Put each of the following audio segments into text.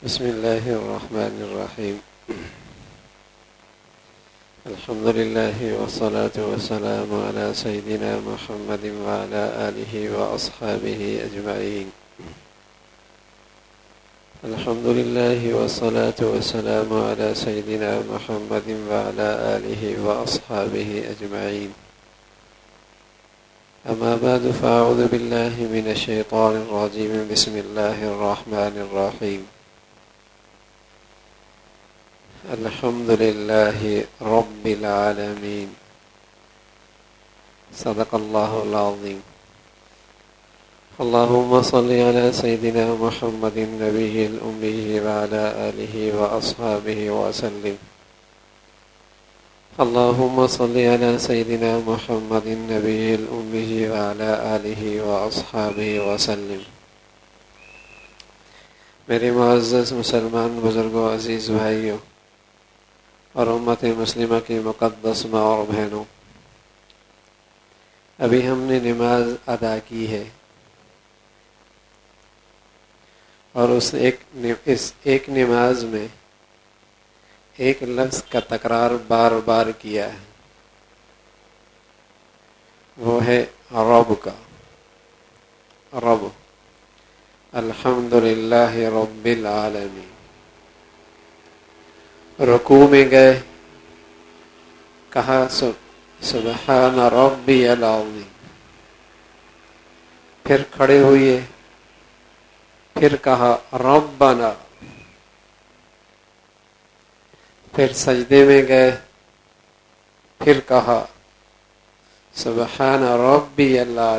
بسم الله الرحمن الرحيم. الحمد لله والصلاة والسلام على سيدنا محمد وعلى آله وأصحابه أجمعين. الحمد لله والصلاة والسلام على سيدنا محمد وعلى آله وأصحابه أجمعين. أما بعد، فأعوذ بالله من الشيطان الرجيم. بسم الله الرحمن الرحيم. الحمد لله رب العالمين. صدق الله العظيم. اللهم صل على سيدنا محمد النبي الأمي وعلى آله وأصحابه وسلم. اللهم صل على سيدنا محمد النبي الأمي وعلى آله وأصحابه وسلم. میرے معزز مسلمان، بزرگوں، عزیز بھائیوں اور امت مسلمہ کی مقدس ماں اور بہنوں، ابھی ہم نے نماز ادا کی ہے۔ اور اس ایک اس ایک نماز میں ایک لفظ کا تکرار بار بار کیا ہے۔ وہ ہے رب کا۔ رب الحمد للہ رب العالمین۔ رکو میں گئے۔ کہا سبحان ربی العظیم۔ پھر کھڑے ہوئے۔ پھر کہا، ربنا پھر سجدے میں گئے۔ پھر کہا، سبحان ربی اللہ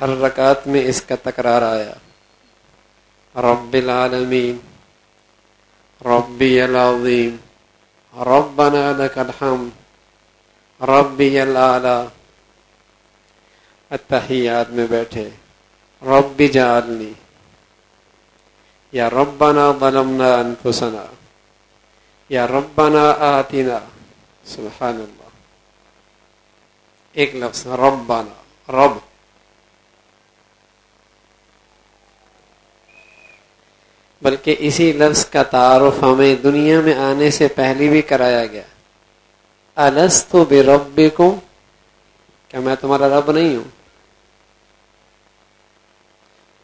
ہر رکعت میں اس کا تکرار آیا۔ رب العالمین ربی العظیم۔ ربنا لك الحمد۔ ربی العلا۔ اتحیات میں بیٹھے۔ رب جعلنی۔ یا ربنا ظلمنا انفسنا۔ یا ربنا آتنا۔ سبحان اللہ۔ ایک لفظ ربنا۔ رب۔ بلکہ اسی لفظ کا تعارف ہمیں دنیا میں آنے سے پہلے بھی کرایا گیا۔ الس تو بے رب کو کیا میں تمہارا رب نہیں ہوں؟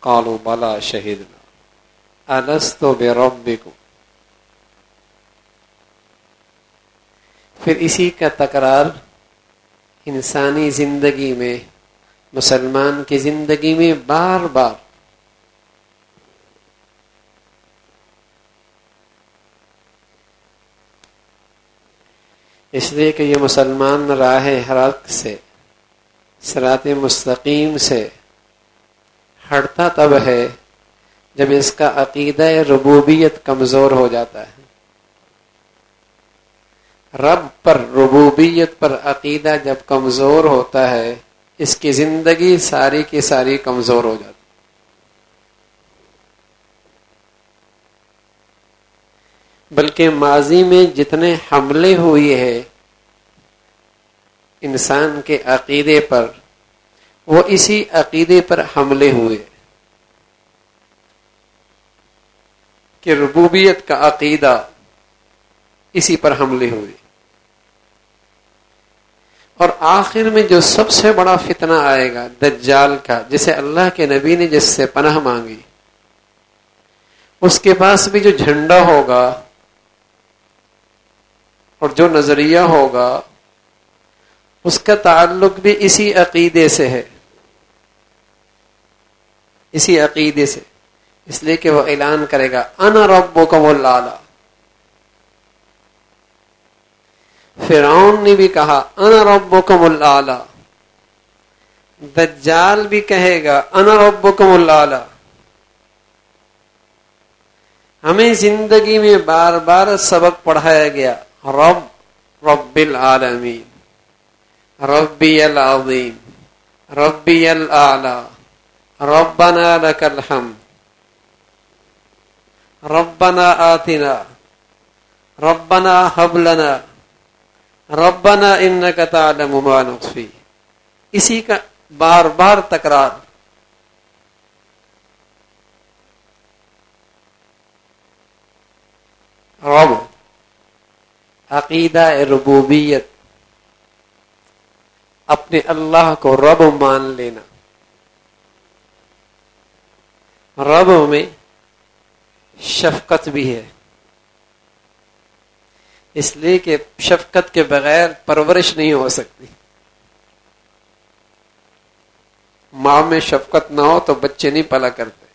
کالو بالا شہید الس تو بے رب کو پھر اسی کا تکرار انسانی زندگی میں، مسلمان کی زندگی میں بار بار اس لیے کہ یہ مسلمان راہ حرق سے سرات مستقیم سے ہٹتا تب ہے جب اس کا عقیدہ ربوبیت کمزور ہو جاتا ہے۔ رب پر ربوبیت پر عقیدہ جب کمزور ہوتا ہے، اس کی زندگی ساری کی ساری کمزور ہو جاتی بلکہ ماضی میں جتنے حملے ہوئے ہیں انسان کے عقیدے پر، وہ اسی عقیدے پر حملے ہوئے کہ ربوبیت کا عقیدہ اسی پر حملے ہوئے۔ اور آخر میں جو سب سے بڑا فتنہ آئے گا، دجال کا، جسے اللہ کے نبی نے جس سے پناہ مانگی، اس کے پاس بھی جو جھنڈا ہوگا اور جو نظریہ ہوگا، اس کا تعلق بھی اسی عقیدے سے ہے۔ اسی عقیدے سے۔ اس لیے کہ وہ اعلان کرے گا، انا رب کو فرعون نے بھی کہا، انا رب کو دجال بھی کہے گا، انا رب کو ہمیں زندگی میں بار بار سبق پڑھایا گیا۔ رب رب العالمین، ربی العظیم، ربی العلا ربنا لك الحمد، ربنا آتنا، ربنا حب لنا، ربنا انك تعلم ما نخفي. اسی کا بار بار تکرار۔ رب عقیدہ ربوبیت۔ اپنے اللہ کو رب مان لینا۔ رب میں شفقت بھی ہے۔ اس لیے کہ شفقت کے بغیر پرورش نہیں ہو سکتی۔ ماں میں شفقت نہ ہو تو بچے نہیں پلا کرتے۔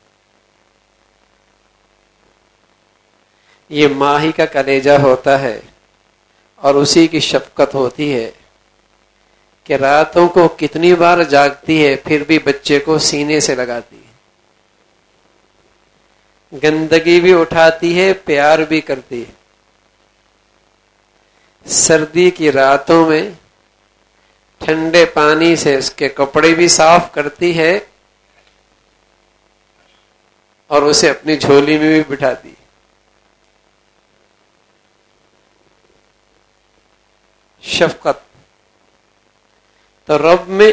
یہ ماں ہی کا کلیجہ ہوتا ہے۔ اور اسی کی شفقت ہوتی ہے کہ راتوں کو کتنی بار جاگتی ہے، پھر بھی بچے کو سینے سے لگاتی ہے۔ گندگی بھی اٹھاتی ہے، پیار بھی کرتی ہے۔ سردی کی راتوں میں ٹھنڈے پانی سے اس کے کپڑے بھی صاف کرتی ہے اور اسے اپنی جھولی میں بھی بٹھاتی شفقت۔ تو رب میں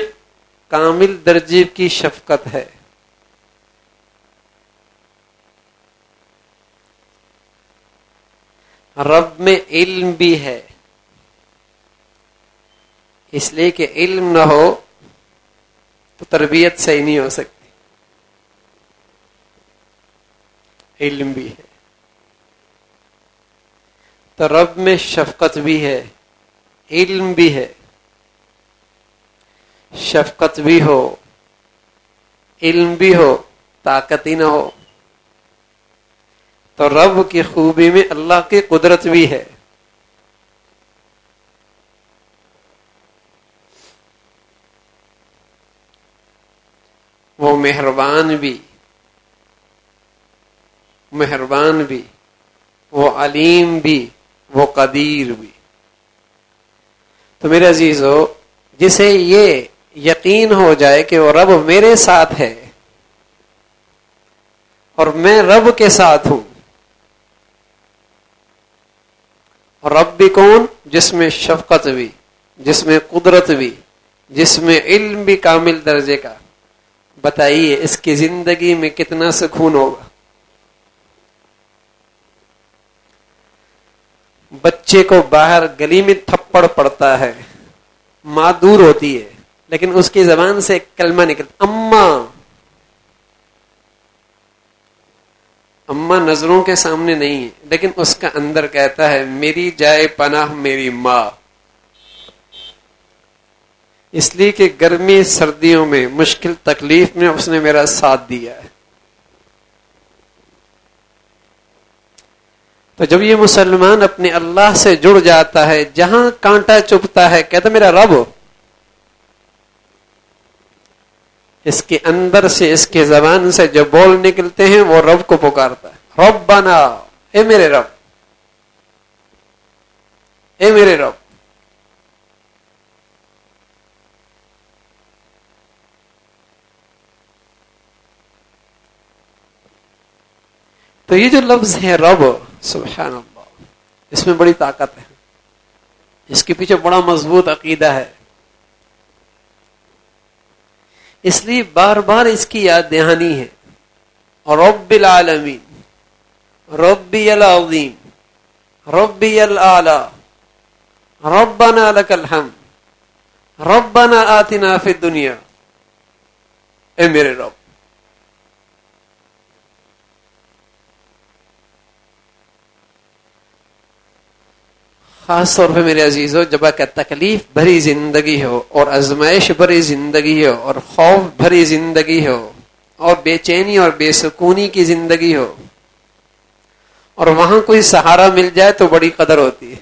کامل درجے کی شفقت ہے۔ رب میں علم بھی ہے۔ اس لیے کہ علم نہ ہو تو تربیت صحیح نہیں ہو سکتی۔ علم بھی ہے۔ تو رب میں شفقت بھی ہے۔ علم بھی ہے، شفقت بھی ہو، علم بھی ہو، طاقت ہی نہ ہو، تو رب کی خوبی میں اللہ کی قدرت بھی ہے۔ وہ مہربان بھی مہربان بھی، وہ علیم بھی، وہ قدیر بھی۔ تو میرے عزیز ہو جسے یہ یقین ہو جائے کہ وہ رب میرے ساتھ ہے اور میں رب کے ساتھ ہوں، اور رب بھی کون؟ جس میں شفقت بھی، جس میں قدرت بھی، جس میں علم بھی کامل درجے کا۔ بتائیے، اس کی زندگی میں کتنا سکون ہوگا؟ بچے کو باہر گلی میں تھپڑ پڑتا ہے۔ ماں دور ہوتی ہے، لیکن اس کی زبان سے کلمہ نکلتا اما۔ اما نظروں کے سامنے نہیں ہے لیکن اس کا اندر کہتا ہے، میری جائے پناہ میری ماں۔ اس لیے کہ گرمی سردیوں میں مشکل تکلیف میں اس نے میرا ساتھ دیا ہے۔ تو جب یہ مسلمان اپنے اللہ سے جڑ جاتا ہے، جہاں کانٹا چپتا ہے، کہتا میرا رب، اس کے اندر سے، اس کے زبان سے جو بول نکلتے ہیں، وہ رب کو پکارتا ہے۔ رب بنا اے میرے رب۔ اے میرے رب۔ تو یہ جو لفظ ہے رب سبحان اللہ۔ اس میں بڑی طاقت ہے۔ اس کے پیچھے بڑا مضبوط عقیدہ ہے۔ اس لیے بار بار اس کی یاد دہانی ہے۔ رب العالمین ربی العظیم ربی العلی ربنا لك الحمد، ربنا آتنا فی الدنیا۔ اے میرے رب۔ خاص طور پہ میرے عزیز ہو جب کا تکلیف بھری زندگی ہو اور ازمائش بھری زندگی ہو اور خوف بھری زندگی ہو اور بے چینی اور بے سکونی کی زندگی ہو اور وہاں کوئی سہارا مل جائے تو بڑی قدر ہوتی ہے۔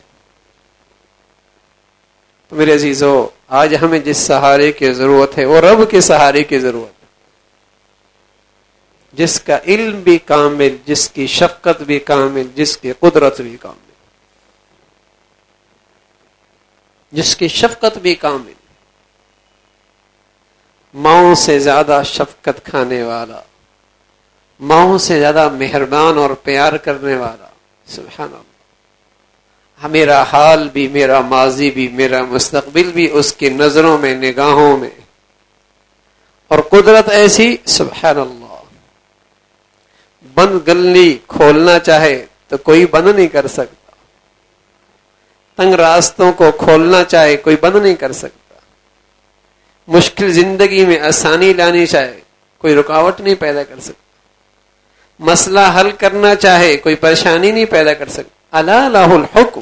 تو میرے عزیز ہو آج ہمیں جس سہارے کی ضرورت ہے، وہ رب کے سہارے کی ضرورت جس کا علم بھی کامل، جس کی شفقت بھی کامل، جس کی قدرت بھی کامل۔ جس کی شفقت بھی کامل۔ ماؤں سے زیادہ شفقت کھانے والا۔ ماؤں سے زیادہ مہربان اور پیار کرنے والا۔ سبحان اللہ۔ میرا حال بھی، میرا ماضی بھی، میرا مستقبل بھی اس کی نظروں میں، نگاہوں میں۔ اور قدرت ایسی، سبحان اللہ۔ بند گلی کھولنا چاہے تو کوئی بند نہیں کر سکتا۔ تنگ راستوں کو کھولنا چاہے، کوئی بند نہیں کر سکتا۔ مشکل زندگی میں آسانی لانی چاہے، کوئی رکاوٹ نہیں پیدا کر سکتا۔ مسئلہ حل کرنا چاہے، کوئی پریشانی نہیں پیدا کر سکتا۔ اللہ الحکم۔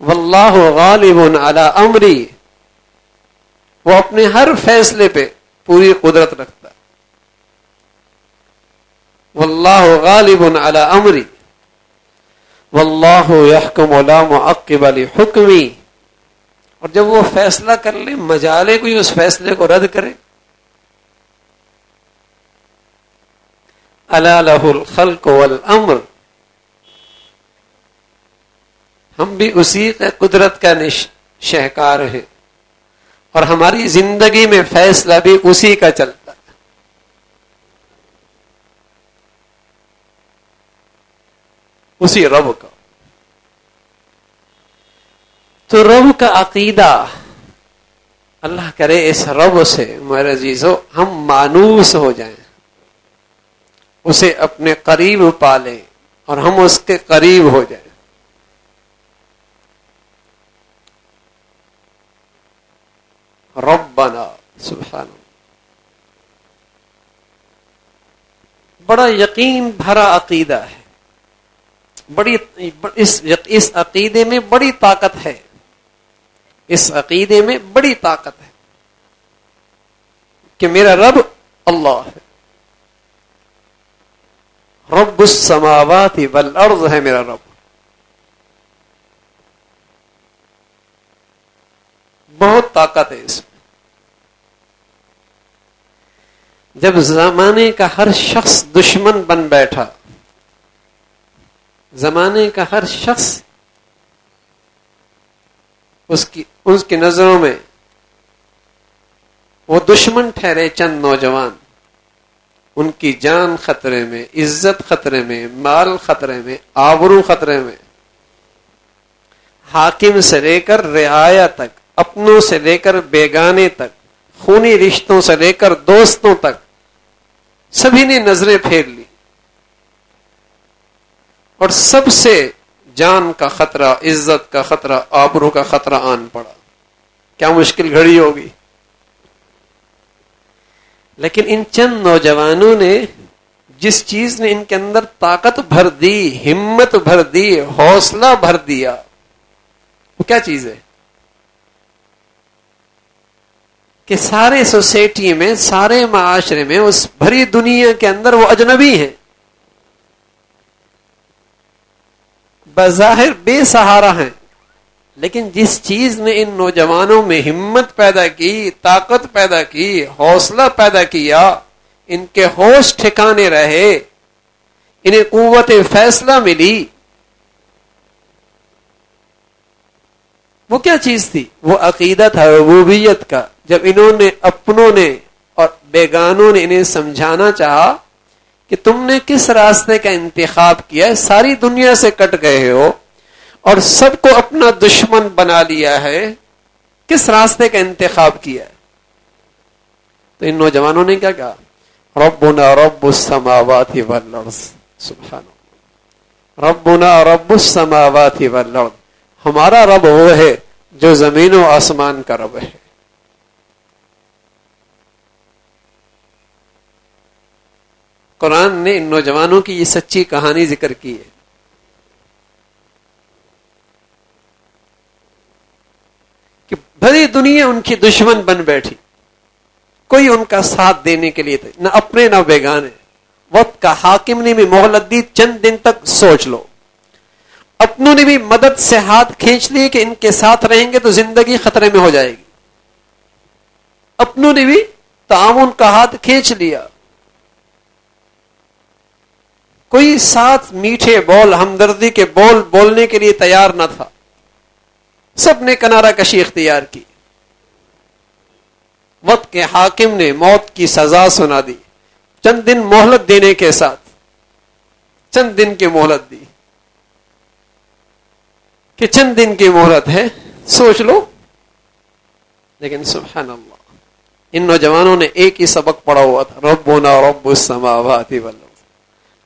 واللہ غالب علی امری۔ وہ اپنے ہر فیصلے پہ پوری قدرت رکھتا۔ واللہ غالب علی امری۔ واللہ یحکم لا معقب حکمی اور جب وہ فیصلہ کر لے، مجالے کوئی اس فیصلے کو رد کرے۔ اللہ الخلق والامر۔ ہم بھی اسی قدرت کا شہکار ہیں۔ اور ہماری زندگی میں فیصلہ بھی اسی کا چلتا ہے اسی رب کا۔ تو رب کا عقیدہ اللہ کرے اس رب سے، میرے عزیزو، ہم مانوس ہو جائیں۔ اسے اپنے قریب پالیں اور ہم اس کے قریب ہو جائیں۔ رب بنا سبحان بڑا یقین بھرا عقیدہ ہے۔ بڑی اس عقیدے میں بڑی طاقت ہے۔ اس عقیدے میں بڑی طاقت ہے۔ کہ میرا رب اللہ ہے۔ رب السماوات والارض ہے میرا رب۔ بہت طاقت ہے اس میں۔ جب زمانے کا ہر شخص دشمن بن بیٹھا زمانے کا ہر شخص اس کی اس کی نظروں میں وہ دشمن ٹھہرے چند نوجوان۔ ان کی جان خطرے میں، عزت خطرے میں، مال خطرے میں، آبرو خطرے میں۔ حاکم سے لے کر رعایا تک، اپنوں سے لے کر بیگانے تک، خونی رشتوں سے لے کر دوستوں تک، سبھی نے نظریں پھیر لی۔ اور سب سے جان کا خطرہ، عزت کا خطرہ، آبرو کا خطرہ آن پڑا۔ کیا مشکل گھڑی ہوگی؟ لیکن ان چند نوجوانوں نے جس چیز نے ان کے اندر طاقت بھر دی، ہمت بھر دی، حوصلہ بھر دیا، وہ کیا چیز ہے؟ کہ سارے سوسائٹی میں، سارے معاشرے میں، اس بھری دنیا کے اندر وہ اجنبی ہیں۔ بظاہر بے سہارا ہیں۔ لیکن جس چیز نے ان نوجوانوں میں ہمت پیدا کی، طاقت پیدا کی، حوصلہ پیدا کیا، ان کے ہوش ٹھکانے رہے، انہیں قوت فیصلہ ملی، وہ کیا چیز تھی؟ وہ عقیدہ تھا ربوبیت کا۔ جب انہوں نے، اپنوں نے اور بیگانوں نے انہیں سمجھانا چاہا کہ تم نے کس راستے کا انتخاب کیا ہے؟ ساری دنیا سے کٹ گئے ہو اور سب کو اپنا دشمن بنا لیا ہے۔ کس راستے کا انتخاب کیا ہے؟ تو ان نوجوانوں نے کیا کہا؟ ربنا رب السماوات والارض۔ سبحان ربنا رب السماوات والارض۔ ہمارا رب وہ ہے جو زمین و آسمان کا رب ہے۔ قرآن نے ان نوجوانوں کی یہ سچی کہانی ذکر کی ہے۔ کہ بھری دنیا ان کی دشمن بن بیٹھی۔ کوئی ان کا ساتھ دینے کے لیے نہ اپنے نہ بیگانے۔ وقت کا حاکم نے بھی مہلت دی چند دن تک سوچ لو۔ اپنوں نے بھی مدد سے ہاتھ کھینچ لی کہ ان کے ساتھ رہیں گے تو زندگی خطرے میں ہو جائے گی۔ اپنوں نے بھی تعاون کا ہاتھ کھینچ لیا۔ کوئی ساتھ میٹھے بول، ہمدردی کے بول بولنے کے لیے تیار نہ تھا۔ سب نے کنارہ کشی اختیار کی۔ وقت کے حاکم نے موت کی سزا سنا دی۔ چند دن مہلت دینے کے ساتھ۔ چند دن کی مہلت دی۔ کہ چند دن کی مہلت ہے، سوچ لو۔ لیکن سبحان اللہ، ان نوجوانوں نے ایک ہی سبق پڑھا ہوا تھا۔ ربنا رب السماوات والارض۔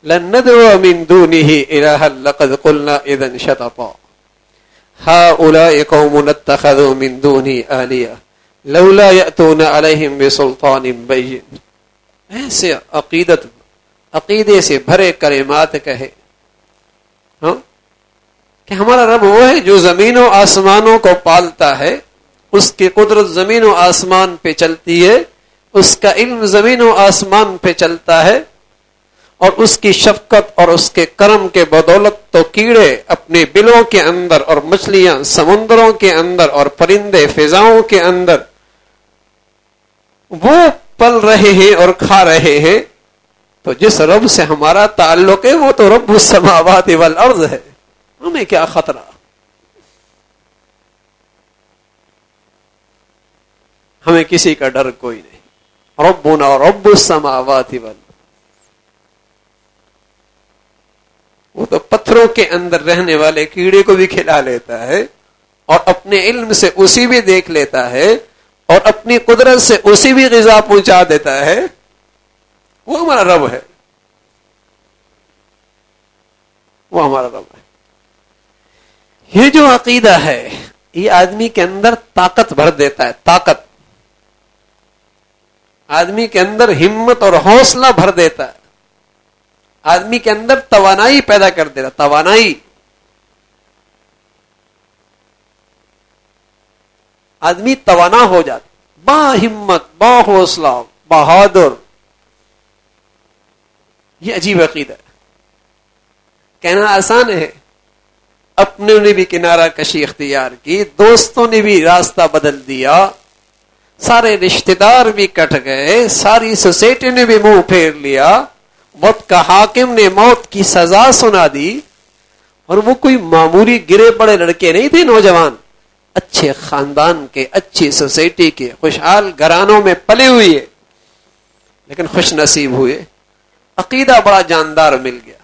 لن ندعو من دونه الها لقد قلنا اذا شططا. هؤلاء قوم اتخذوا من دونه آلهة لولا يأتون عليهم بسلطان بين. ایسے عقیدت، عقیدے سے بھرے کلمات کہے. ہاں؟ کہ ہمارا رب وہ ہے جو زمین و آسمانوں کو پالتا ہے، اس کی قدرت زمین و آسمان پہ چلتی ہے، اس کا علم زمین و آسمان پہ چلتا ہے اور اس کی شفقت اور اس کے کرم کے بدولت تو کیڑے اپنے بلوں کے اندر اور مچھلیاں سمندروں کے اندر اور پرندے فضاؤں کے اندر وہ پل رہے ہیں اور کھا رہے ہیں، تو جس رب سے ہمارا تعلق ہے، وہ تو رب السماوات والارض ہے۔ ہمیں کیا خطرہ؟ ہمیں کسی کا ڈر کوئی نہیں۔ ربنا رب السماوات والارض۔ وہ تو پتھروں کے اندر رہنے والے کیڑے کو بھی کھلا لیتا ہے اور اپنے علم سے اسی بھی دیکھ لیتا ہے اور اپنی قدرت سے اسی بھی غذا پہنچا دیتا ہے۔ وہ ہمارا رب ہے۔ وہ ہمارا رب ہے۔ یہ جو عقیدہ ہے، یہ آدمی کے اندر طاقت بھر دیتا ہے، طاقت۔ آدمی کے اندر ہمت اور حوصلہ بھر دیتا ہے۔ آدمی کے اندر توانائی پیدا کر دے رہا، توانائی۔ آدمی توانا ہو جاتا، با ہمت، با حوصلہ بہادر۔ یہ عجیب عقید ہے۔ کہنا آسان ہے۔ اپنے نے بھی کنارہ کشی اختیار کی، دوستوں نے بھی راستہ بدل دیا۔ سارے رشتے دار بھی کٹ گئے، ساری سوسائٹی نے بھی منہ پھیر لیا۔ وقت کا حاکم نے موت کی سزا سنا دی اور وہ کوئی معمولی گرے پڑے لڑکے نہیں تھے نوجوان، اچھے خاندان کے، اچھی سوسائٹی کے، خوشحال گھرانوں میں پلے ہوئے۔ لیکن خوش نصیب ہوئے، عقیدہ بڑا جاندار مل گیا۔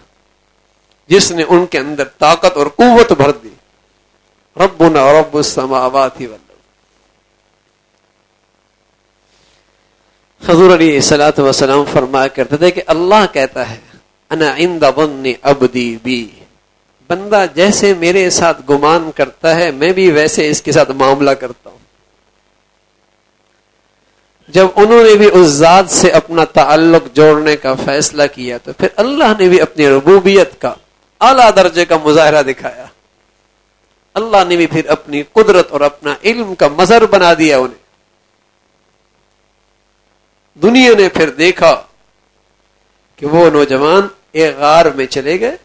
جس نے ان کے اندر طاقت اور قوت بھر دی۔ ربنا رب السماوات والارض۔ حضور علی سلاۃ وسلام فرمایا کرتے تھے کہ اللہ کہتا ہے، انا عند ظن ابدی بی. بندہ جیسے میرے ساتھ گمان کرتا ہے، میں بھی ویسے اس کے ساتھ معاملہ کرتا ہوں۔ جب انہوں نے بھی اس ذات سے اپنا تعلق جوڑنے کا فیصلہ کیا، تو پھر اللہ نے بھی اپنی ربوبیت کا اعلی درجے کا مظاہرہ دکھایا۔ اللہ نے بھی پھر اپنی قدرت اور اپنا علم کا مظہر بنا دیا انہیں۔ دنیا نے پھر دیکھا کہ وہ نوجوان ایک غار میں چلے گئے۔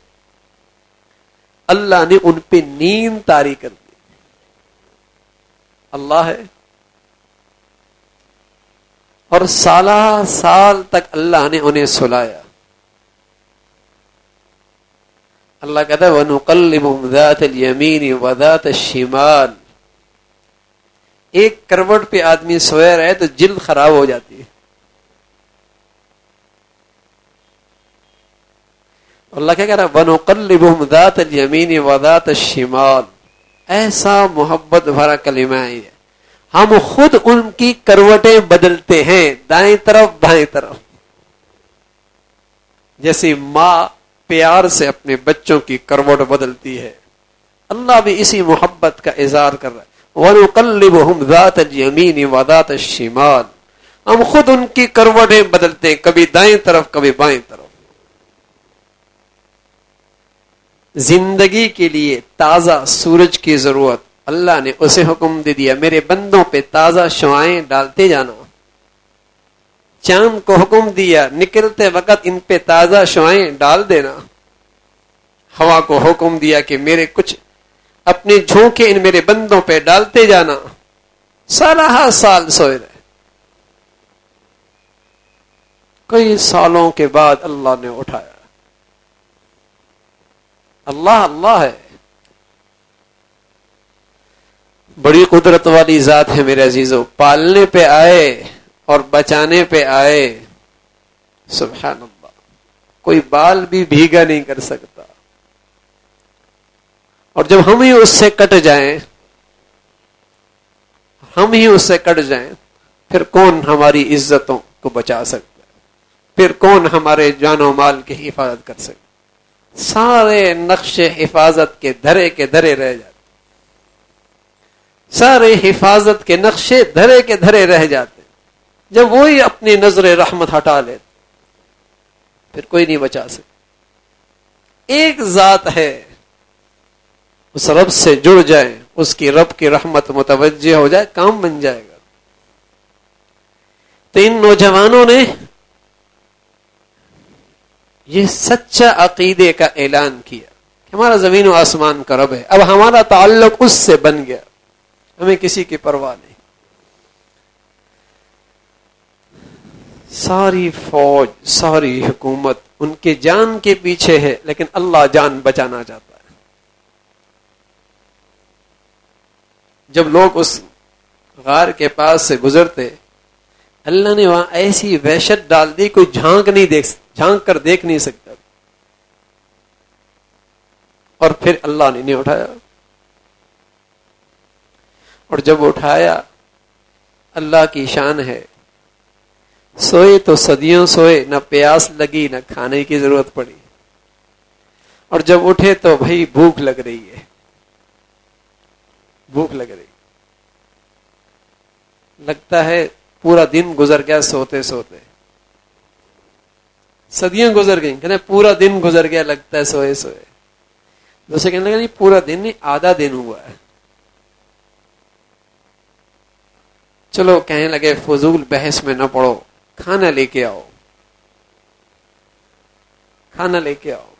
اللہ نے ان پہ نیند تاری کر دی۔ اللہ ہے۔ اور سالہ سال تک اللہ نے انہیں سلایا۔ اللہ کہتا ہے وَنُقَلِّبُمْ ذَاتَ الْيَمِينِ وَذَاتَ الشِّمَالِ۔ ایک کروٹ پہ آدمی سویا رہے تو جلد خراب ہو جاتی ہے۔ اللہ کیا کہہ رہا ہے؟ ونقلبهم ذات اليمین و ذات الشمال۔ ایسا محبت بھرا کلمہ ہے ہم خود ان کی کروٹیں بدلتے ہیں، دائیں طرف، بائیں طرف۔ جیسے ماں پیار سے اپنے بچوں کی کروٹ بدلتی ہے۔ اللہ بھی اسی محبت کا اظہار کر رہا ہے۔ وَنُقَلِّبُهُمْ ذَاتَ الْيَمِينِ وَذَاتَ الشِّمَالِ۔ ہم خود ان کی کروٹیں بدلتے ہیں، کبھی دائیں طرف، کبھی بائیں طرف۔ زندگی کے لیے تازہ سورج کی ضرورت۔ اللہ نے اسے حکم دے دیا، میرے بندوں پہ تازہ شوائیں ڈالتے جانا۔ چاند کو حکم دیا، نکلتے وقت ان پہ تازہ شوائیں ڈال دینا۔ ہوا کو حکم دیا کہ میرے کچھ اپنے جھونکے ان میرے بندوں پہ ڈالتے جانا۔ سارا سال سوئے رہے۔ کئی سالوں کے بعد اللہ نے اٹھایا۔ اللہ اللہ ہے۔ بڑی قدرت والی ذات ہے میرے عزیزوں پالنے پہ آئے اور بچانے پہ آئے۔ سبحان اللہ کوئی بال بھی بھیگا نہیں کر سکتا۔ اور جب ہم ہی اس سے کٹ جائیں، ہم ہی اس سے کٹ جائیں، پھر کون ہماری عزتوں کو بچا سکتا پھر کون ہمارے جان و مال کی حفاظت کر سکتا سارے نقش حفاظت کے دھرے کے دھرے رہ جاتے سارے حفاظت کے نقشے دھرے کے دھرے رہ جاتے جب وہی اپنی نظر رحمت ہٹا لیتے پھر کوئی نہیں بچا سکتا۔ ایک ذات ہے، اس رب سے جڑ جائے اس کی رب کی رحمت متوجہ ہو جائے، کام بن جائے گا۔ تو ان نوجوانوں نے یہ سچا عقیدے کا اعلان کیا کہ ہمارا زمین و آسمان کا رب ہے۔ اب ہمارا تعلق اس سے بن گیا۔ ہمیں کسی کی پرواہ نہیں۔ ساری فوج، ساری حکومت ان کے جان کے پیچھے ہے، لیکن اللہ جان بچانا چاہتا ہے۔ جب لوگ اس غار کے پاس سے گزرتے اللہ نے وہاں ایسی وحشت ڈال دی کوئی جھانک نہیں دیکھ جھانک کر دیکھ نہیں سکتا۔ اور پھر اللہ نے نہیں اٹھایا۔ اور جب اٹھایا، اللہ کی شان ہے۔ سوئے تو صدیوں سوئے، نہ پیاس لگی، نہ کھانے کی ضرورت پڑی۔ اور جب اٹھے تو بھائی بھوک لگ رہی ہے۔ بھوک لگ رہی۔ لگتا ہے پورا دن گزر گیا سوتے سوتے۔ صدیاں گزر گئی کہتے پورا دن گزر گیا، لگتا ہے سوئے سوئے۔ دوسرے کہنے لگا نہیں، پورا دن نہیں، آدھا دن ہوا ہے۔ چلو، کہنے لگے، فضول بحث میں نہ پڑو، کھانا لے کے آؤ۔ کھانا لے کے آؤ۔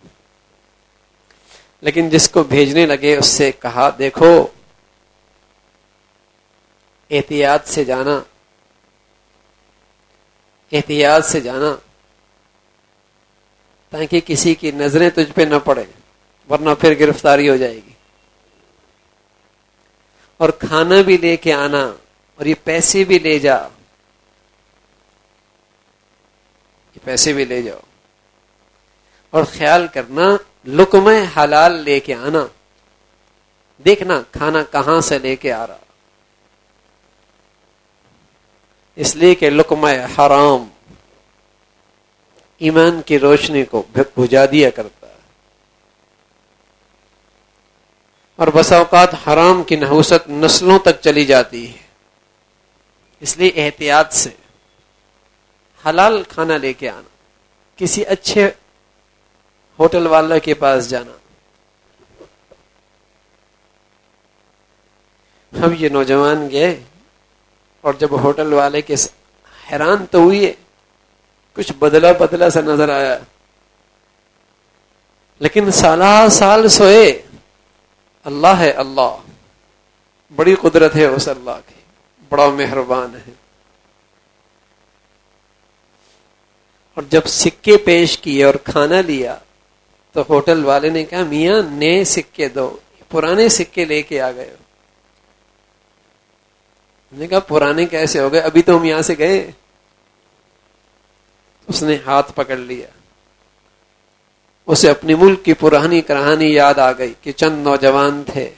لیکن جس کو بھیجنے لگے، اس سے کہا، دیکھو، احتیاط سے جانا احتیاط سے جانا، تاکہ کسی کی نظریں تجھ پہ نہ پڑے، ورنہ پھر گرفتاری ہو جائے گی۔ اور کھانا بھی لے کے آنا، اور یہ پیسے بھی لے جا۔ یہ پیسے بھی لے جاؤ۔ اور خیال کرنا لکم حلال لے کے آنا۔ دیکھنا کھانا کہاں سے لے کے آ رہا۔ اس لیے کہ لکم حرام ایمان کی روشنی کو بجا دیا کرتا ہے۔ اور بسا اوقات حرام کی نحوست نسلوں تک چلی جاتی ہے۔ اس لیے احتیاط سے حلال کھانا لے کے آنا، کسی اچھے ہوٹل والا کے پاس جانا۔ ہم یہ نوجوان گئے اور جب ہوٹل والے کے حیران تو ہوئی کچھ بدلا بدلا سا نظر آیا۔ لیکن سالہ سال سوئے، اللہ ہے اللہ، بڑی قدرت ہے اس اللہ کی، بڑا مہربان ہے۔ اور جب سکے پیش کیے اور کھانا لیا، تو ہوٹل والے نے کہا، میاں، نئے سکے دو، پرانے سکے لے کے آ گئے نے کہا، پرانے کیسے ہو گئے؟ ابھی تو ہم یہاں سے گئے؟ اس نے ہاتھ پکڑ لیا۔ اسے اپنی ملک کی پرانی کہانی یاد آ گئی کہ چند نوجوان تھے۔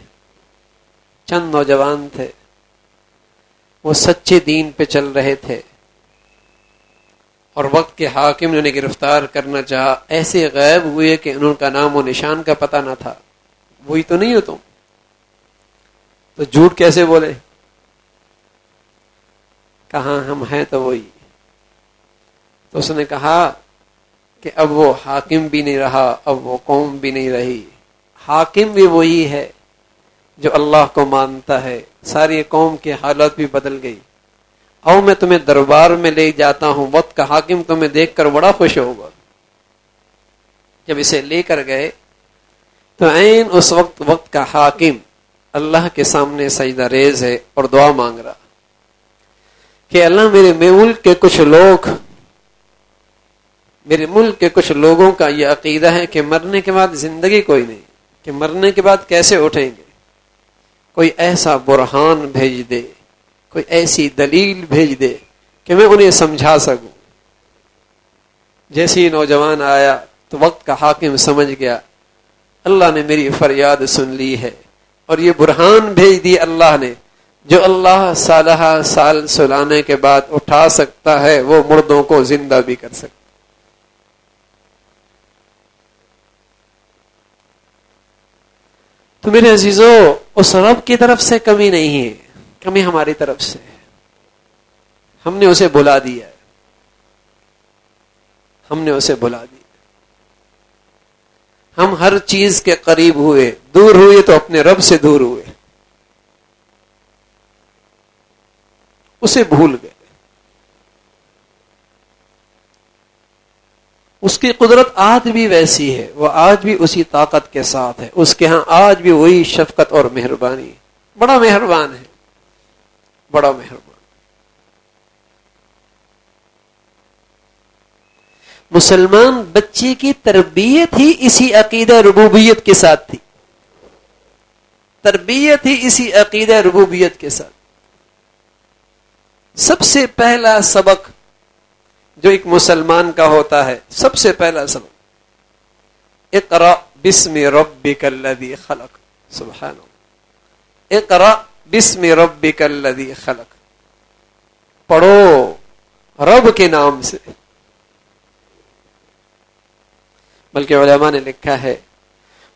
چند نوجوان تھے۔ وہ سچے دین پہ چل رہے تھے۔ اور وقت کے حاکم نے انہیں گرفتار کرنا چاہا۔ ایسے غائب ہوئے کہ ان کا نام و نشان کا پتہ نہ تھا۔ وہی تو نہیں ہو تم۔ تو جھوٹ کیسے بولے؟ کہاں ہم ہیں تو وہی۔ تو اس نے کہا کہ اب وہ حاکم بھی نہیں رہا، اب وہ قوم بھی نہیں رہی۔ حاکم بھی وہی ہے جو اللہ کو مانتا ہے۔ ساری قوم کی حالت بھی بدل گئی۔ او میں تمہیں دربار میں لے جاتا ہوں۔ وقت کا حاکم تمہیں دیکھ کر بڑا خوش ہوگا۔ جب اسے لے کر گئے تو عین اس وقت وقت کا حاکم اللہ کے سامنے سجدہ ریز ہے اور دعا مانگ رہا۔ کہ اللہ میرے ملک کے کچھ لوگ میرے ملک کے کچھ لوگوں کا یہ عقیدہ ہے کہ مرنے کے بعد زندگی کوئی نہیں، کہ مرنے کے بعد کیسے اٹھیں گے؟ کوئی ایسا برہان بھیج دے، کوئی ایسی دلیل بھیج دے کہ میں انہیں سمجھا سکوں۔ جیسی نوجوان آیا تو وقت کا حاکم سمجھ گیا، اللہ نے میری فریاد سن لی ہے اور یہ برہان بھیج دی اللہ نے۔ جو اللہ سالہ سال سلانے کے بعد اٹھا سکتا ہے، وہ مردوں کو زندہ بھی کر سکتا تو میرے عزیزوں اس رب کی طرف سے کمی نہیں ہے، کمی ہماری طرف سے ہم نے اسے بلا دیا ہم نے اسے بلا دیا ہم ہر چیز کے قریب ہوئے، دور ہوئے تو اپنے رب سے دور ہوئے۔ اسے بھول گئے۔ اس کی قدرت آج بھی ویسی ہے، وہ آج بھی اسی طاقت کے ساتھ ہے۔ اس کے ہاں آج بھی وہی شفقت اور مہربانی۔ بڑا مہربان ہے۔ بڑا مہربان۔ مسلمان بچے کی تربیت ہی اسی عقیدہ ربوبیت کے ساتھ تھی۔ تربیت ہی اسی عقیدہ ربوبیت کے ساتھ۔ سب سے پہلا سبق جو ایک مسلمان کا ہوتا ہے، سب سے پہلا سبق۔ اقرا بسم ربک الذی خلق۔ سبحان اقرا بسم ربک الذی خلق۔ پڑھو رب کے نام سے۔ بلکہ علماء نے لکھا ہے،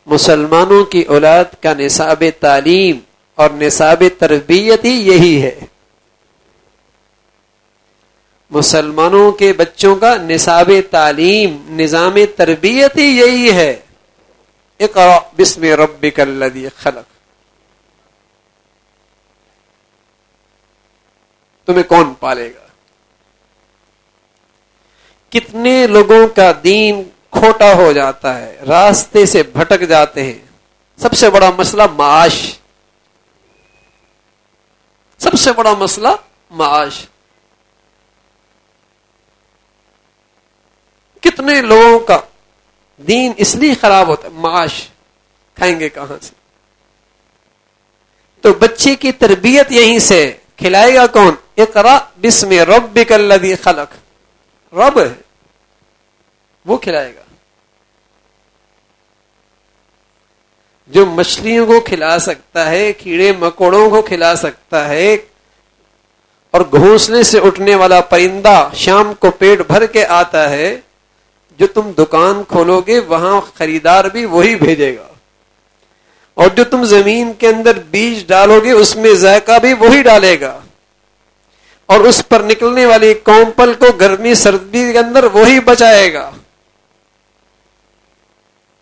مسلمانوں کی اولاد کا نصاب تعلیم اور نصاب تربیت ہی یہی ہے۔ مسلمانوں کے بچوں کا نصاب تعلیم، نظام تربیت ہی یہی ہے۔ اقرا بسم ربک الذی خلق۔ تمہیں کون پالے گا؟ کتنے لوگوں کا دین کھوٹا ہو جاتا ہے، راستے سے بھٹک جاتے ہیں۔ سب سے بڑا مسئلہ معاش۔ سب سے بڑا مسئلہ معاش۔ کتنے لوگوں کا دین اس لیے خراب ہوتا ہے، معاش، کھائیں گے کہاں سے؟ تو بچے کی تربیت یہیں سے، کھلائے گا کون؟ اقرا بسم ربک الذی خلق۔ رب ہے، وہ کھلائے گا۔ جو مچھلیوں کو کھلا سکتا ہے، کیڑے مکوڑوں کو کھلا سکتا ہے، اور گھونسلے سے اٹھنے والا پرندہ شام کو پیٹ بھر کے آتا ہے جو تم دکان کھولو گے، وہاں خریدار بھی وہی بھیجے گا۔ اور جو تم زمین کے اندر بیج ڈالو گے، اس میں ذائقہ بھی وہی ڈالے گا۔ اور اس پر نکلنے والی کومپل کو گرمی، سردی کے اندر وہی بچائے گا۔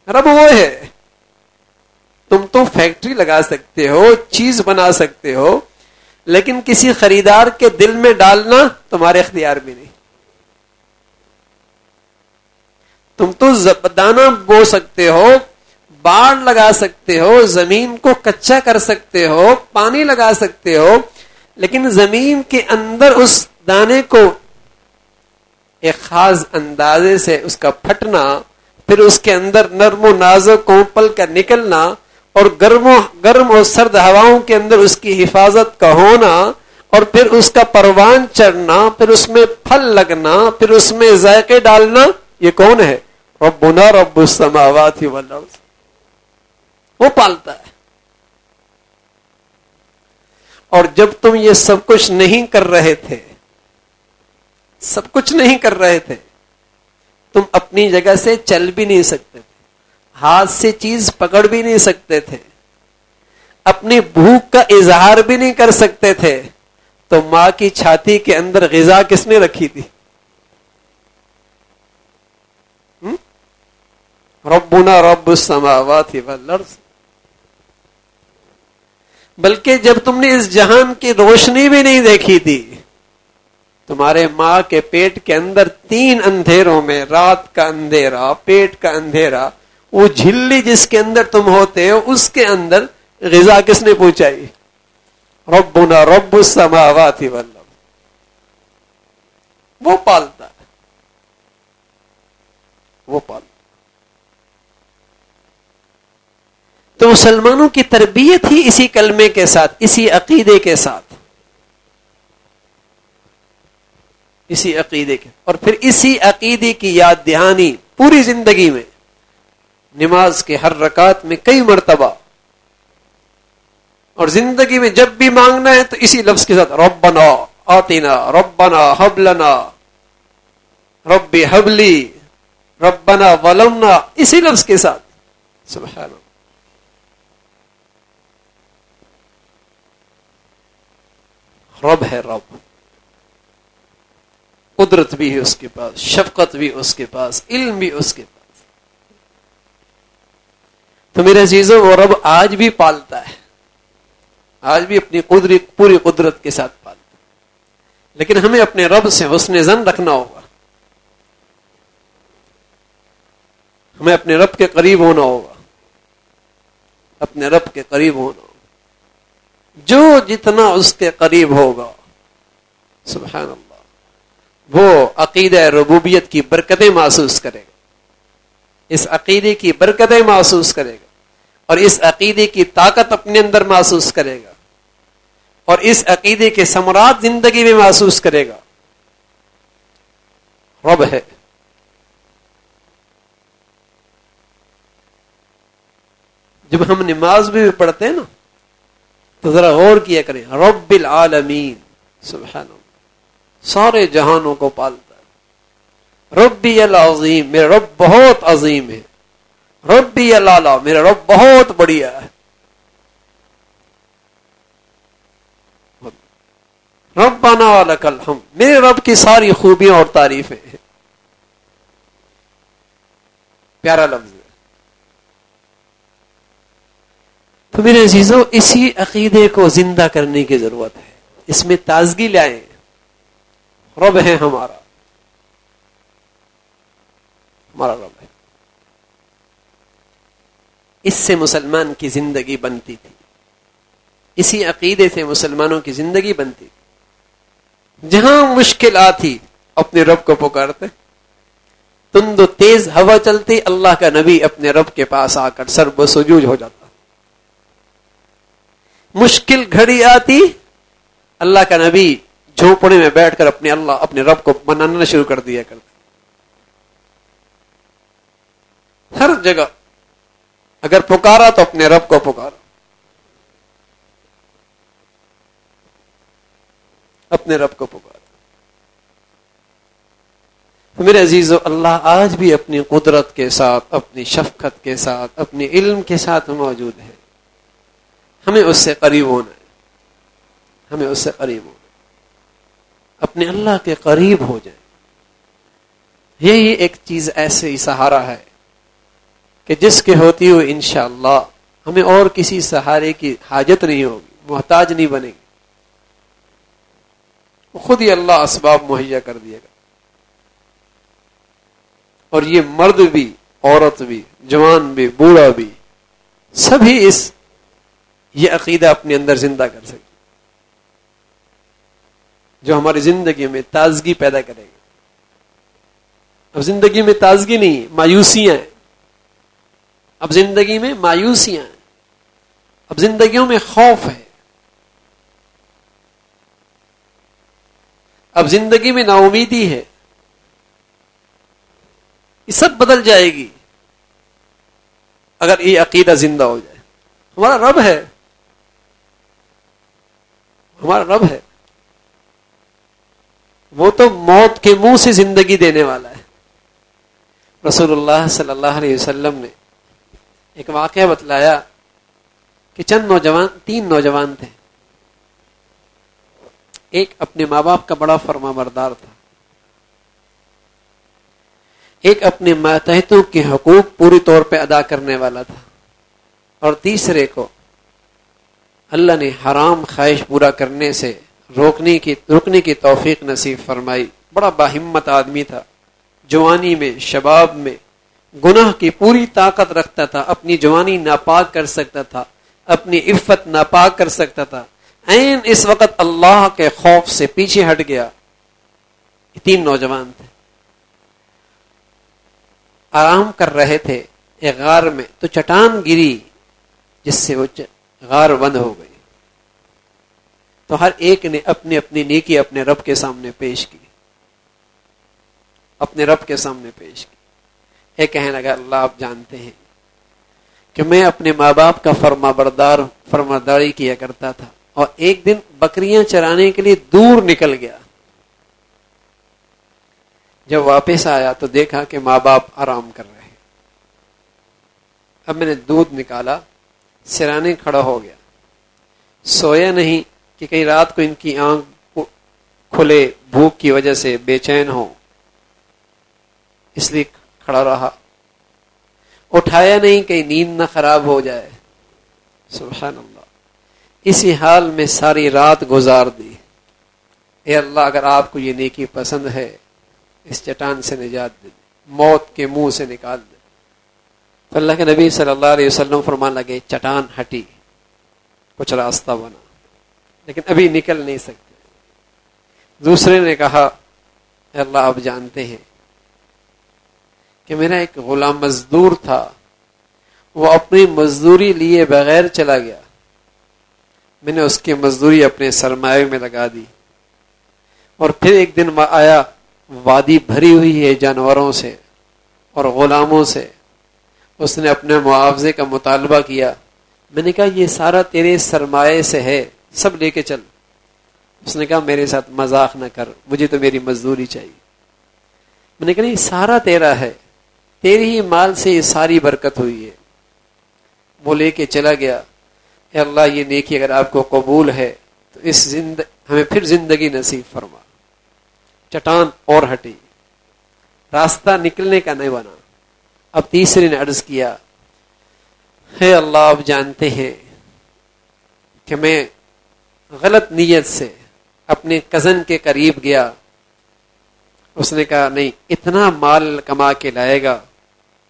رب وہ ہے۔ تم تو فیکٹری لگا سکتے ہو، چیز بنا سکتے ہو، لیکن کسی خریدار کے دل میں ڈالنا تمہارے اختیار بھی نہیں۔ تم تو دانا بو سکتے ہو، باڑ لگا سکتے ہو، زمین کو کچا کر سکتے ہو، پانی لگا سکتے ہو، لیکن زمین کے اندر اس دانے کو ایک خاص اندازے سے اس کا پھٹنا، پھر اس کے اندر نرم و نازک کومپل کا نکلنا، اور گرم و گرم اور سرد ہواؤں کے اندر اس کی حفاظت کا ہونا، اور پھر اس کا پروان چڑھنا، پھر اس میں پھل لگنا، پھر اس میں ذائقے ڈالنا یہ کون ہے؟ ربنا رب السماوات والارض۔ وہ پالتا ہے۔ اور جب تم یہ سب کچھ نہیں کر رہے تھے، سب کچھ نہیں کر رہے تھے، تم اپنی جگہ سے چل بھی نہیں سکتے تھے، ہاتھ سے چیز پکڑ بھی نہیں سکتے تھے، اپنی بھوک کا اظہار بھی نہیں کر سکتے تھے۔ تو ماں کی چھاتی کے اندر غذا کس نے رکھی تھی؟ ربنا رب السماوات والارض۔ بلکہ جب تم نے اس جہان کی روشنی بھی نہیں دیکھی تھی، تمہارے ماں کے پیٹ کے اندر تین اندھیروں میں، رات کا اندھیرا، پیٹ کا اندھیرا، وہ جھلی جس کے اندر تم ہوتے ہو، اس کے اندر غذا کس نے پوچھائی ربنا رب السماوات والارض۔ وہ پالتا ہے۔ وہ پالتا تو مسلمانوں کی تربیت ہی اسی کلمے کے ساتھ، اسی عقیدے کے ساتھ۔ اسی عقیدے کے، اور پھر اسی عقیدے کی یاد دہانی پوری زندگی میں۔ نماز کے ہر رکعت میں کئی مرتبہ۔ اور زندگی میں جب بھی مانگنا ہے تو اسی لفظ کے ساتھ، ربنا آتینا ربنا حبلنا ربی حبلی ربنا ولمنا اسی لفظ کے ساتھ۔ سبحان اللہ۔ رب ہے رب۔ قدرت بھی ہے اس کے پاس، شفقت بھی اس کے پاس، علم بھی اس کے پاس۔ تو میرے عزیزوں، وہ رب آج بھی پالتا ہے۔ آج بھی اپنی قدرت، پوری قدرت کے ساتھ پالتا ہے۔ لیکن ہمیں اپنے رب سے حسن زن رکھنا ہوگا۔ ہمیں اپنے رب کے قریب ہونا ہوگا۔ اپنے رب کے قریب ہونا ہوگا۔ جو جتنا اس کے قریب ہوگا، سبحان اللہ، وہ عقیدہ ربوبیت کی برکتیں محسوس کرے گا۔ اس عقیدے کی برکتیں محسوس کرے گا اور اس عقیدے کی طاقت اپنے اندر محسوس کرے گا۔ اور اس عقیدے کے سمراٹ زندگی میں محسوس کرے گا۔ رب ہے۔ جب ہم نماز بھی پڑھتے ہیں نا تو ذرا غور کیا کریں۔ رب العالمین، سبحان سارے جہانوں کو پالتا ہے۔ ربی العظیم، میرا رب بہت عظیم ہے۔ ربی اللہ میرا رب بہت بڑھیا ہے۔ ربنا ولک الحمد، میرے رب کی ساری خوبیاں اور تعریفیں پیارا لفظ۔ تو میرے عزیزوں، اسی عقیدے کو زندہ کرنے کی ضرورت ہے۔ اس میں تازگی لائیں۔ رب ہے ہمارا۔ ہمارا رب ہے۔ اس سے مسلمان کی زندگی بنتی تھی۔ اسی عقیدے سے مسلمانوں کی زندگی بنتی تھی۔ جہاں مشکل آتی اپنے رب کو پکارتے۔ تند تیز ہوا چلتی، اللہ کا نبی اپنے رب کے پاس آ کر سرب سجوج ہو جاتا۔ مشکل گھڑی آتی۔ اللہ کا نبی جھونپڑے میں بیٹھ کر اپنے اللہ، اپنے رب کو منانا شروع کر دیا کرتے ہر جگہ اگر پکارا تو اپنے رب کو پکارا۔ اپنے رب کو پکارا۔ میرے عزیز و اللہ، آج بھی اپنی قدرت کے ساتھ، اپنی شفقت کے ساتھ، اپنی علم کے ساتھ موجود ہے ہمیں اس سے قریب ہونا ہے۔ ہمیں اس سے قریب ہونا اپنے اللہ کے قریب ہو جائیں۔ یہی ایک چیز ایسے ہی سہارا ہے کہ جس کے ہوتی ہو انشاءاللہ ہمیں اور کسی سہارے کی حاجت نہیں ہوگی، محتاج نہیں بنے گی خود ہی اللہ اسباب مہیا کر دیا گا۔ اور یہ مرد بھی، عورت بھی، جوان بھی، بوڑھا بھی، سبھی اس یہ عقیدہ اپنے اندر زندہ کر سکے۔ جو ہماری زندگی میں تازگی پیدا کرے گا اب زندگی میں تازگی نہیں مایوسیاں ہیں۔ اب زندگی میں مایوسیاں ہیں۔ اب زندگیوں میں خوف ہے۔ اب زندگی میں نا امیدی ہے۔ یہ سب بدل جائے گی۔ اگر یہ عقیدہ زندہ ہو جائے۔ ہمارا رب ہے۔ ہمارا رب ہے۔ وہ تو موت کے منہ سے زندگی دینے والا ہے۔ رسول اللہ صلی اللہ علیہ وسلم نے ایک واقعہ بتلایا کہ چند نوجوان، تین نوجوان تھے۔ ایک اپنے ماں باپ کا بڑا فرما بردار تھا۔ ایک اپنے ماتحتوں کے حقوق پوری طور پہ ادا کرنے والا تھا۔ اور تیسرے کو اللہ نے حرام خواہش پورا کرنے سے روکنے کی رکنے کی توفیق نصیب فرمائی۔ بڑا باہمت آدمی تھا۔ جوانی میں، شباب میں، گناہ کی پوری طاقت رکھتا تھا۔ اپنی جوانی ناپاک کر سکتا تھا۔ اپنی عفت ناپاک کر سکتا تھا۔ این اس وقت اللہ کے خوف سے پیچھے ہٹ گیا۔ تین نوجوان تھے۔ آرام کر رہے تھے۔ ایک غار میں تو چٹان گری، جس سے وہ غار بند ہو گئی۔ تو ہر ایک نے اپنی اپنی نیکی اپنے رب کے سامنے پیش کی۔ اپنے رب کے سامنے پیش کی۔ ایک کہنے لگا، اللہ، آپ جانتے ہیں کہ میں اپنے ماں باپ کا فرما بردار فرماداری کیا کرتا تھا۔ اور ایک دن بکریاں چرانے کے لیے دور نکل گیا۔ جب واپس آیا تو دیکھا کہ ماں باپ آرام کر رہے اب میں نے دودھ نکالا۔ سرانے کھڑا ہو گیا۔ سویا نہیں کہ کئی رات کو ان کی آنکھ کھلے، بھوک کی وجہ سے بے چین ہو اس لیے کھڑا رہا۔ اٹھایا نہیں کہیں نیند نہ خراب ہو جائے۔ سبحان اللہ۔ اسی حال میں ساری رات گزار دی۔ اے اللہ، اگر آپ کو یہ نیکی پسند ہے، اس چٹان سے نجات دے۔ موت کے منہ سے نکال دے۔ تو اللہ کے نبی صلی اللہ علیہ وسلم فرمان لگے، چٹان ہٹی، کچھ راستہ بنا۔ لیکن ابھی نکل نہیں سکتے۔ دوسرے نے کہا اللہ، آپ جانتے ہیں کہ میرا ایک غلام مزدور تھا، وہ اپنی مزدوری لیے بغیر چلا گیا۔ میں نے اس کی مزدوری اپنے سرمایہ میں لگا دی۔ اور پھر ایک دن آیا، وادی بھری ہوئی ہے جانوروں سے اور غلاموں سے۔ اس نے اپنے معاوضے کا مطالبہ کیا۔ میں نے کہا، یہ سارا تیرے سرمایہ سے ہے، سب لے کے چل۔ اس نے کہا، میرے ساتھ مذاق نہ کر، مجھے تو میری مزدوری چاہیے۔ میں نے کہا، یہ سارا تیرا ہے، تیری ہی مال سے یہ ساری برکت ہوئی ہے۔ وہ لے کے چلا گیا۔ اے اللہ، یہ نیکی اگر آپ کو قبول ہے، تو اس زند... ہمیں پھر زندگی نصیب فرما۔ چٹان اور ہٹی۔ راستہ نکلنے کا نہیں بنا۔ اب تیسرے نے عرض کیا، ہے اللہ، آپ جانتے ہیں کہ میں غلط نیت سے اپنے کزن کے قریب گیا۔ اس نے کہا، نہیں، اتنا مال کما کے لائے گا،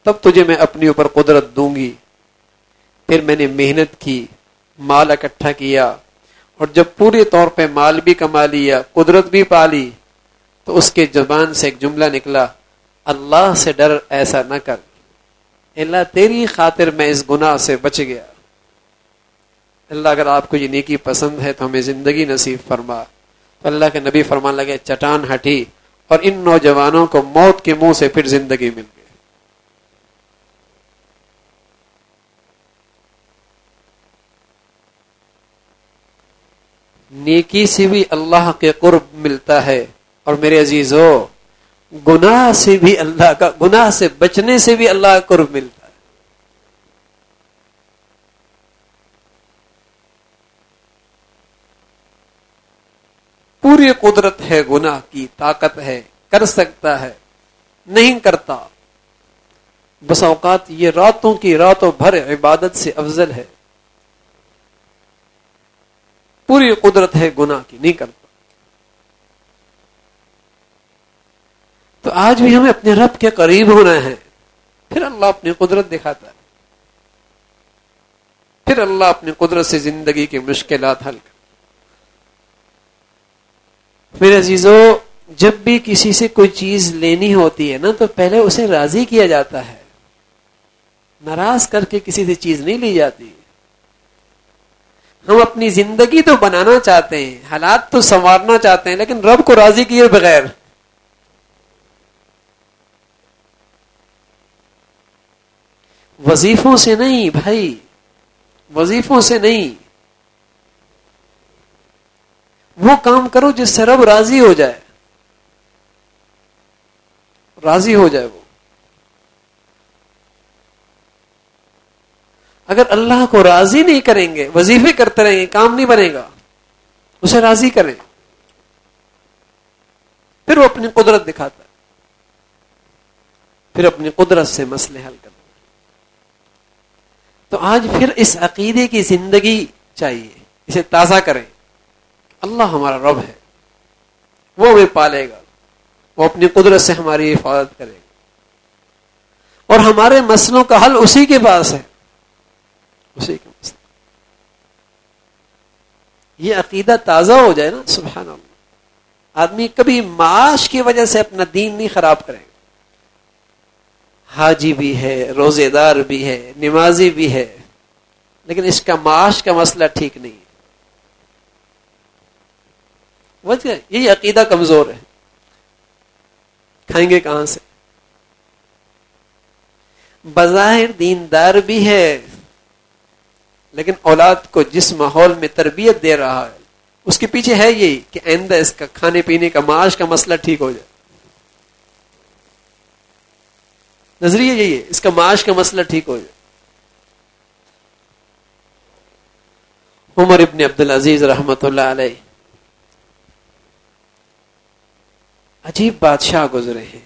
تب تجھے میں اپنی اوپر قدرت دوں گی۔ پھر میں نے محنت کی، مال اکٹھا کیا، اور جب پورے طور پہ مال بھی کما لیا، قدرت بھی پالی تو اس کے زبان سے ایک جملہ نکلا، اللہ سے ڈر ایسا نہ کر۔ اللہ تیری خاطر میں اس گناہ سے بچ گیا۔ اللہ اگر آپ کو یہ نیکی پسند ہے تو ہمیں زندگی نصیب فرما۔ تو اللہ کے نبی فرمان لگے، چٹان ہٹی اور ان نوجوانوں کو موت کے منہ سے پھر زندگی مل گئی۔ نیکی سے بھی اللہ کے قرب ملتا ہے۔ اور میرے عزیز ہو گناہ سے بھی اللہ کا گناہ سے بچنے سے بھی اللہ کا قرب ملتا ہے۔ پوری قدرت ہے، گناہ کی طاقت ہے، کر سکتا ہے، نہیں کرتا۔ بس اوقات یہ راتوں کی راتوں بھر عبادت سے افضل ہے۔ پوری قدرت ہے، گناہ کی، نہیں کرتا۔ تو آج بھی ہمیں اپنے رب کے قریب ہونا ہے۔ پھر اللہ اپنی قدرت دکھاتا ہے۔ پھر اللہ اپنی قدرت سے زندگی کی مشکلات حل کر میرے عزیزو، جب بھی کسی سے کوئی چیز لینی ہوتی ہے نا، تو پہلے اسے راضی کیا جاتا ہے۔ ناراض کر کے کسی سے چیز نہیں لی جاتی۔ ہم اپنی زندگی تو بنانا چاہتے ہیں، حالات تو سنوارنا چاہتے ہیں، لیکن رب کو راضی کیے بغیر۔ وظیفوں سے نہیں بھائی، وظیفوں سے نہیں۔ وہ کام کرو جس سے رب راضی ہو جائے۔ راضی ہو جائے وہ۔ اگر اللہ کو راضی نہیں کریں گے، وظیفے کرتے رہیں گے، کام نہیں بنے گا، اسے راضی کریں۔ پھر وہ اپنی قدرت دکھاتا ہے۔ پھر اپنی قدرت سے مسئلے حل کرتا تو آج پھر اس عقیدے کی زندگی چاہیے، اسے تازہ کریں۔ اللہ ہمارا رب ہے، وہ ہمیں پالے گا، وہ اپنی قدرت سے ہماری حفاظت کرے گا۔ اور ہمارے مسئلوں کا حل اسی کے پاس ہے۔ اسی کے مسئلہ یہ عقیدہ تازہ ہو جائے نا، سبحان اللہ۔ آدمی کبھی معاش کی وجہ سے اپنا دین نہیں خراب کرے گا۔ حاجی بھی ہے روزے دار بھی ہے، نمازی بھی ہے، لیکن اس کا معاش کا مسئلہ ٹھیک نہیں وجہ عقیدہ کمزور ہے۔ کھائیں گے کہاں سے؟ بظاہر دیندار بھی ہے، لیکن اولاد کو جس ماحول میں تربیت دے رہا ہے، اس کے پیچھے ہے یہی کہ آئندہ اس کا کھانے پینے کا معاش کا مسئلہ ٹھیک ہو جائے۔ نظریہ یہی ہے، اس کا معاش کا مسئلہ ٹھیک ہو جائے۔ عمر ابن عبد العزیز رحمت اللہ علیہ۔ عجیب بادشاہ گزرے ہیں۔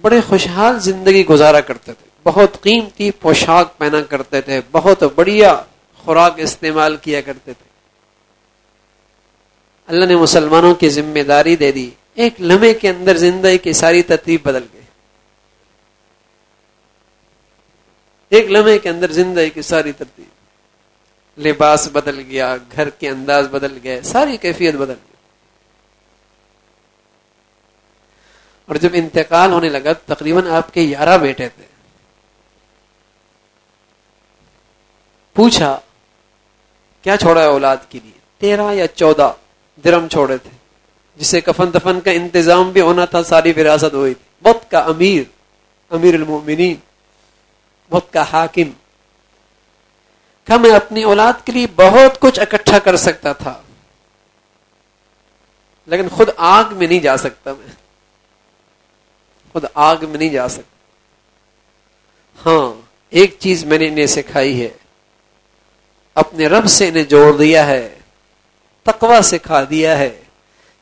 بڑے خوشحال زندگی گزارا کرتے تھے۔ بہت قیمتی پوشاک پہنا کرتے تھے۔ بہت بڑھیا خوراک استعمال کیا کرتے تھے۔ اللہ نے مسلمانوں کی ذمہ داری دے دی۔ ایک لمحے کے اندر زندگی کی ساری ترتیب بدل گئی۔ ایک لمحے کے اندر زندگی کی ساری ترتیب۔ لباس بدل گیا، گھر کے انداز بدل گئے، ساری کیفیت بدل گئی۔ اور جب انتقال ہونے لگا تقریباً آپ کے گیارہ بیٹے تھے۔ پوچھا، کیا چھوڑا ہے اولاد کے لیے؟ تیرہ یا چودہ درم چھوڑے تھے۔ جسے کفن دفن کا انتظام بھی ہونا تھا، ساری وراثت ہوئی تھی۔ وقت کا امیر امیر المؤمنین وقت کا حاکم۔ کہ میں اپنی اولاد کے لیے بہت کچھ اکٹھا کر سکتا تھا، لیکن خود آگ میں نہیں جا سکتا میں۔ خود آگ میں نہیں جا سکتا۔ ہاں ایک چیز میں نے انہیں سکھائی ہے۔ اپنے رب سے انہیں جوڑ دیا ہے تقوا سکھا دیا ہے۔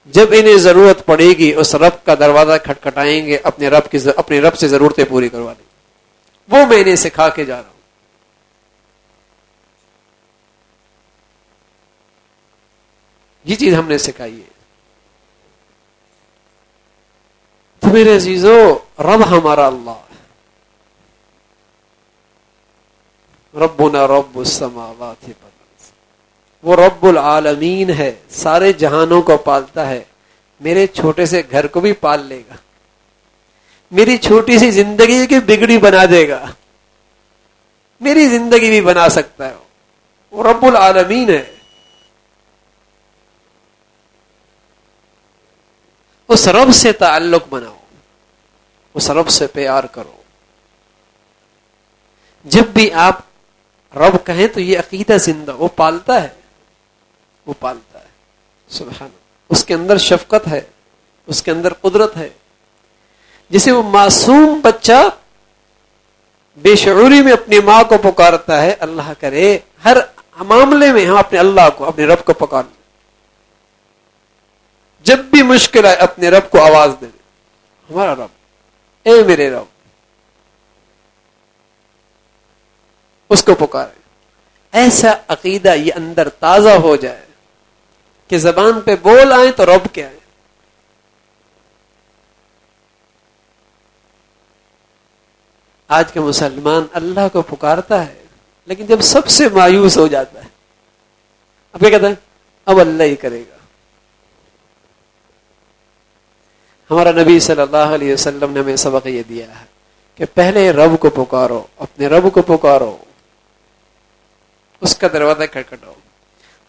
جب انہیں ضرورت پڑے گی، اس رب کا دروازہ کھٹکھٹائیں گے، اپنے رب کی اپنے رب سے ضرورتیں پوری کروا وہ میں انہیں سکھا کے جا رہا ہوں۔ یہ چیز ہم نے سکھائی ہے۔ تو میرے عزیزو، رب ہمارا اللہ ربنا رب السماوات وہ رب العالمین ہے، سارے جہانوں کو پالتا ہے، میرے چھوٹے سے گھر کو بھی پال لے گا۔ میری چھوٹی سی زندگی کی بگڑی بنا دے گا۔ میری زندگی بھی بنا سکتا ہے۔ وہ رب العالمین ہے۔ اس رب سے تعلق بناؤ، اس رب سے پیار کرو۔ جب بھی آپ رب کہیں تو یہ عقیدہ زندہ، وہ پالتا ہے۔ وہ پالتا ہے۔ سبحان اس کے اندر شفقت ہے، اس کے اندر قدرت ہے۔ جسے وہ معصوم بچہ بے شعوری میں اپنی ماں کو پکارتا ہے، اللہ کرے، ہر معاملے میں ہم اپنے اللہ کو، اپنے رب کو پکار لیں۔ جب بھی مشکل ہے اپنے رب کو آواز دے دیں ہمارا رب۔ اے میرے رب۔ اس کو پکارے۔ ایسا عقیدہ یہ اندر تازہ ہو جائے۔ کہ زبان پہ بول آئے تو رب کے آئے آج کا مسلمان اللہ کو پکارتا ہے، لیکن جب سب سے مایوس ہو جاتا ہے، اب کیا کہتا ہے اب اللہ ہی کرے گا۔ ہمارا نبی صلی اللہ علیہ وسلم نے ہمیں سبق یہ دیا ہے کہ پہلے رب کو پکارو، اپنے رب کو پکارو، اس کا دروازہ کھٹکھٹاؤ۔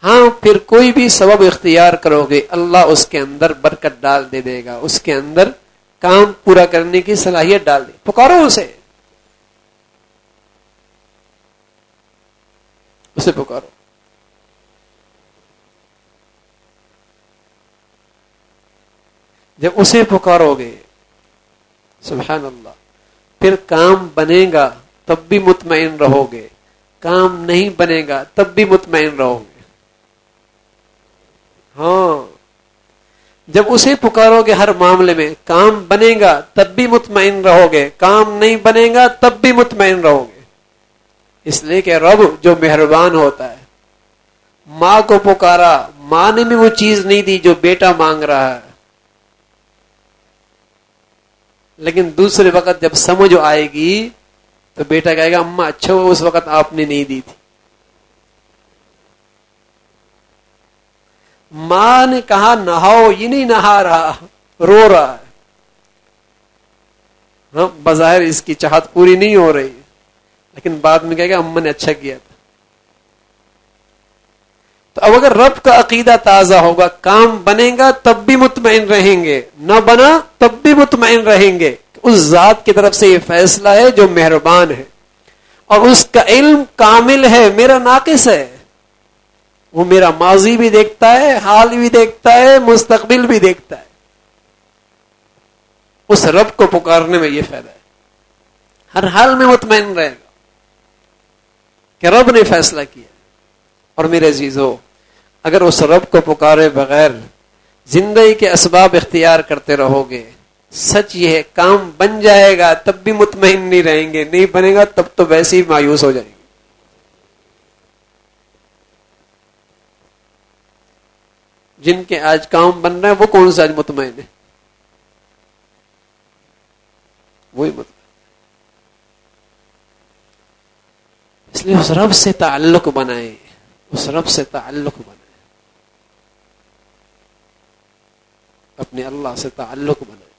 ہاں پھر کوئی بھی سبب اختیار کرو گے، اللہ اس کے اندر برکت ڈال دے دے گا، اس کے اندر کام پورا کرنے کی صلاحیت ڈال دے۔ پکارو اسے۔ اسے پکارو۔ جب اسے پکارو گے، سبحان اللہ، پھر کام بنے گا، تب بھی مطمئن رہو گے۔ کام نہیں بنے گا، تب بھی مطمئن رہو۔ گے ہاں۔ جب اسے پکارو گے ہر معاملے میں، کام بنے گا تب بھی مطمئن رہو گے، کام نہیں بنے گا تب بھی مطمئن رہو گے۔ اس لیے کہ رب جو مہربان ہوتا ہے۔ ماں کو پکارا، ماں نے بھی وہ چیز نہیں دی جو بیٹا مانگ رہا ہے۔ لیکن دوسرے وقت جب سمجھ آئے گی تو بیٹا کہے گا اما اچھا اس وقت آپ نے نہیں دی تھی۔ ماں نے کہا، نہاؤ، یہ نہیں نہا رہا، رو رہا ہے۔ ہاں بظاہر اس کی چاہت پوری نہیں ہو رہی۔ لیکن بعد میں کہے گا، اما نے اچھا کیا تھا۔ تو اب اگر رب کا عقیدہ تازہ ہوگا، کام بنے گا، تب بھی مطمئن رہیں گے۔ نہ بنا، تب بھی مطمئن رہیں گے۔ اس ذات کی طرف سے یہ فیصلہ ہے جو مہربان ہے۔ اور اس کا علم کامل ہے، میرا ناقص ہے۔ وہ میرا ماضی بھی دیکھتا ہے، حال بھی دیکھتا ہے، مستقبل بھی دیکھتا ہے۔ اس رب کو پکارنے میں یہ فائدہ ہے۔ ہر حال میں مطمئن رہے گا کہ رب نے فیصلہ کیا اور میرے عزیزو، اگر اس رب کو پکارے بغیر زندگی کے اسباب اختیار کرتے رہو گے، سچ یہ ہے کام بن جائے گا، تب بھی مطمئن نہیں رہیں گے، نہیں بنے گا، تب تو ویسے ہی مایوس ہو جائیں گے۔ جن کے آج کام بن رہے ہیں، وہ کون سا آج مطمئن ہے وہی مطمئن۔ اس لیے اس رب سے تعلق بنائے اس رب سے تعلق بنائے اپنے اللہ سے تعلق بنائے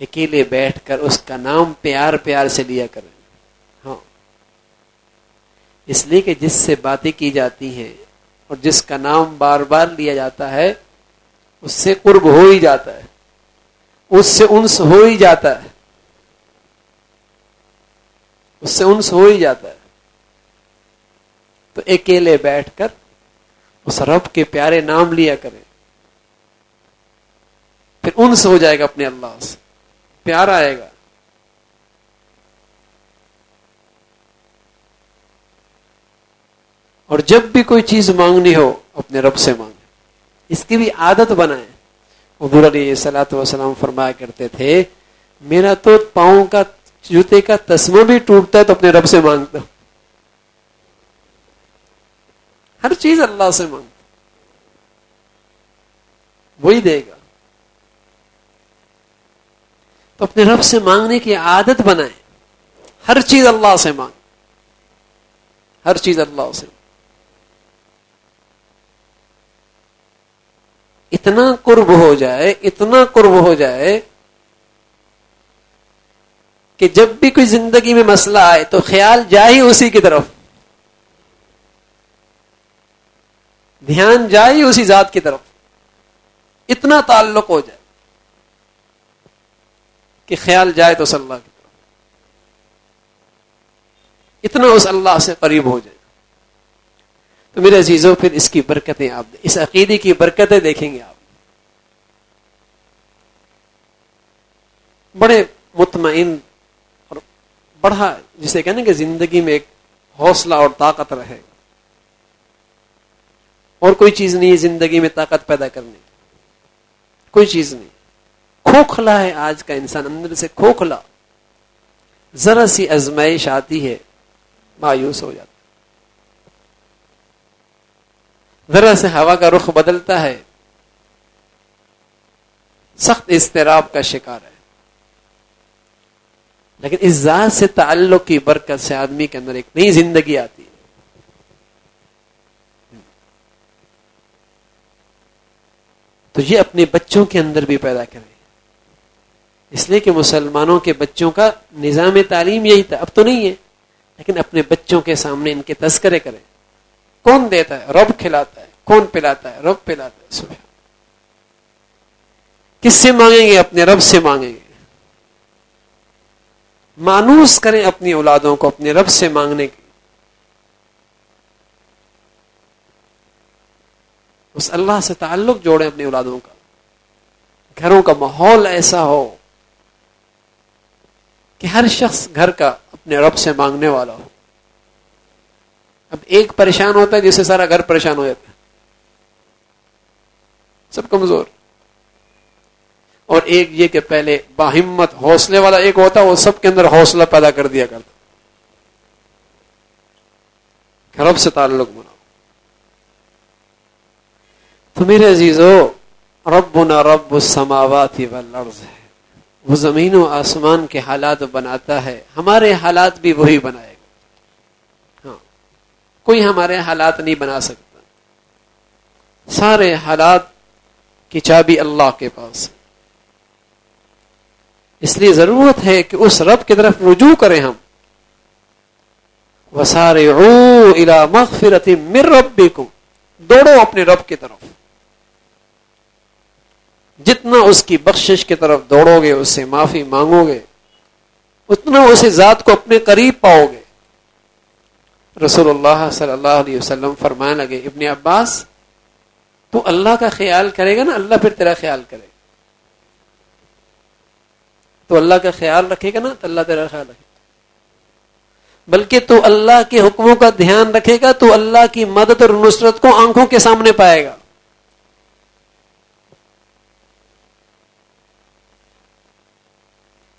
اکیلے بیٹھ کر اس کا نام پیار پیار سے لیا کریں۔ اس لیے کہ جس سے باتیں کی جاتی ہیں اور جس کا نام بار بار لیا جاتا ہے، اس سے قرب ہو ہی جاتا ہے۔ اس سے انس ہو ہی جاتا ہے۔ اس سے انس ہو ہی جاتا ہے۔ تو اکیلے بیٹھ کر اس رب کے پیارے نام لیا کریں۔ پھر انس ہو جائے گا اپنے اللہ سے۔ پیار آئے گا۔ اور جب بھی کوئی چیز مانگنی ہو، اپنے رب سے مانگے اس کی بھی عادت بنائے حضور علیہ سلاۃ وسلام فرمایا کرتے تھے، میرا تو پاؤں کا، جوتے کا تسمہ بھی ٹوٹتا ہے تو اپنے رب سے مانگتا ہر چیز اللہ سے مانگتا وہی دے گا۔ تو اپنے رب سے مانگنے کی عادت بنائیں۔ ہر چیز اللہ سے مانگ ہر چیز اللہ سے مانگ اتنا قرب ہو جائے، اتنا قرب ہو جائے کہ جب بھی کوئی زندگی میں مسئلہ آئے تو خیال جائے اسی کی طرف۔ دھیان جائے اسی ذات کی طرف۔ اتنا تعلق ہو جائے کہ خیال جائے تو صلی اللہ کی طرف۔ اتنا اس اللہ سے قریب ہو جائے۔ تو میرے عزیزوں، پھر اس کی برکتیں آپ اس عقیدے کی برکتیں دیکھیں گے آپ۔ بڑے مطمئن اور بڑا جسے کہنے کہ زندگی میں ایک حوصلہ اور طاقت رہے۔ اور کوئی چیز نہیں ہے زندگی میں طاقت پیدا کرنے کوئی چیز نہیں۔ کھوکھلا ہے آج کا انسان، اندر سے کھوکھلا۔ ذرا سی ازمائش آتی ہے، مایوس ہو جاتا ذرا سے ہوا کا رخ بدلتا ہے۔ سخت اضطراب کا شکار ہے۔ لیکن اس ذات سے تعلق کی برکت سے آدمی کے اندر ایک نئی زندگی آتی ہے۔ تو یہ اپنے بچوں کے اندر بھی پیدا کرے اس لیے کہ مسلمانوں کے بچوں کا نظام تعلیم یہی تھا۔ اب تو نہیں ہے، لیکن اپنے بچوں کے سامنے ان کے تذکرے کریں۔ کون دیتا ہے؟ رب کھلاتا ہے۔ کون پلاتا ہے؟ رب پلاتا ہے۔ صبح کس سے مانگیں گے؟ اپنے رب سے مانگیں گے۔ مانوس کریں اپنی اولادوں کو اپنے رب سے مانگنے کی اس اللہ سے تعلق جوڑیں اپنی اولادوں کا۔ گھروں کا ماحول ایسا ہو کہ ہر شخص گھر کا اپنے رب سے مانگنے والا ہو۔ اب ایک پریشان ہوتا ہے جس سے سارا گھر پریشان ہو جاتا ہے۔ سب کمزور۔ اور ایک یہ کہ پہلے باہمت حوصلے والا ایک ہوتا، وہ سب کے اندر حوصلہ پیدا کر دیا کرتا۔ رب سے تعلق بناؤ۔ تو میرے عزیزو، ربنا رب السماوات والارض ہے۔ وہ زمین و آسمان کے حالات بناتا ہے۔ ہمارے حالات بھی وہی بنائے۔ کوئی ہمارے حالات نہیں بنا سکتا۔ سارے حالات کی چابی اللہ کے پاس۔ اس لیے ضرورت ہے کہ اس رب کی طرف رجوع کریں ہم۔ وہ سارے الا مغفرت مر رب دوڑو اپنے رب کی طرف۔ جتنا اس کی بخشش کی طرف دوڑو گے، اس سے معافی مانگو گے۔ اتنا اسے ذات کو اپنے قریب پاؤ گے۔ رسول اللہ صلی اللہ علیہ وسلم فرمانے لگے، ابن عباس، تو اللہ کا خیال کرے گا نا، اللہ پھر تیرا خیال کرے گا۔ تو اللہ کا خیال رکھے گا نا، تو اللہ تیرا خیال رکھے گا۔ بلکہ تو اللہ کے حکموں کا دھیان رکھے گا، تو اللہ کی مدد اور نصرت کو آنکھوں کے سامنے پائے گا۔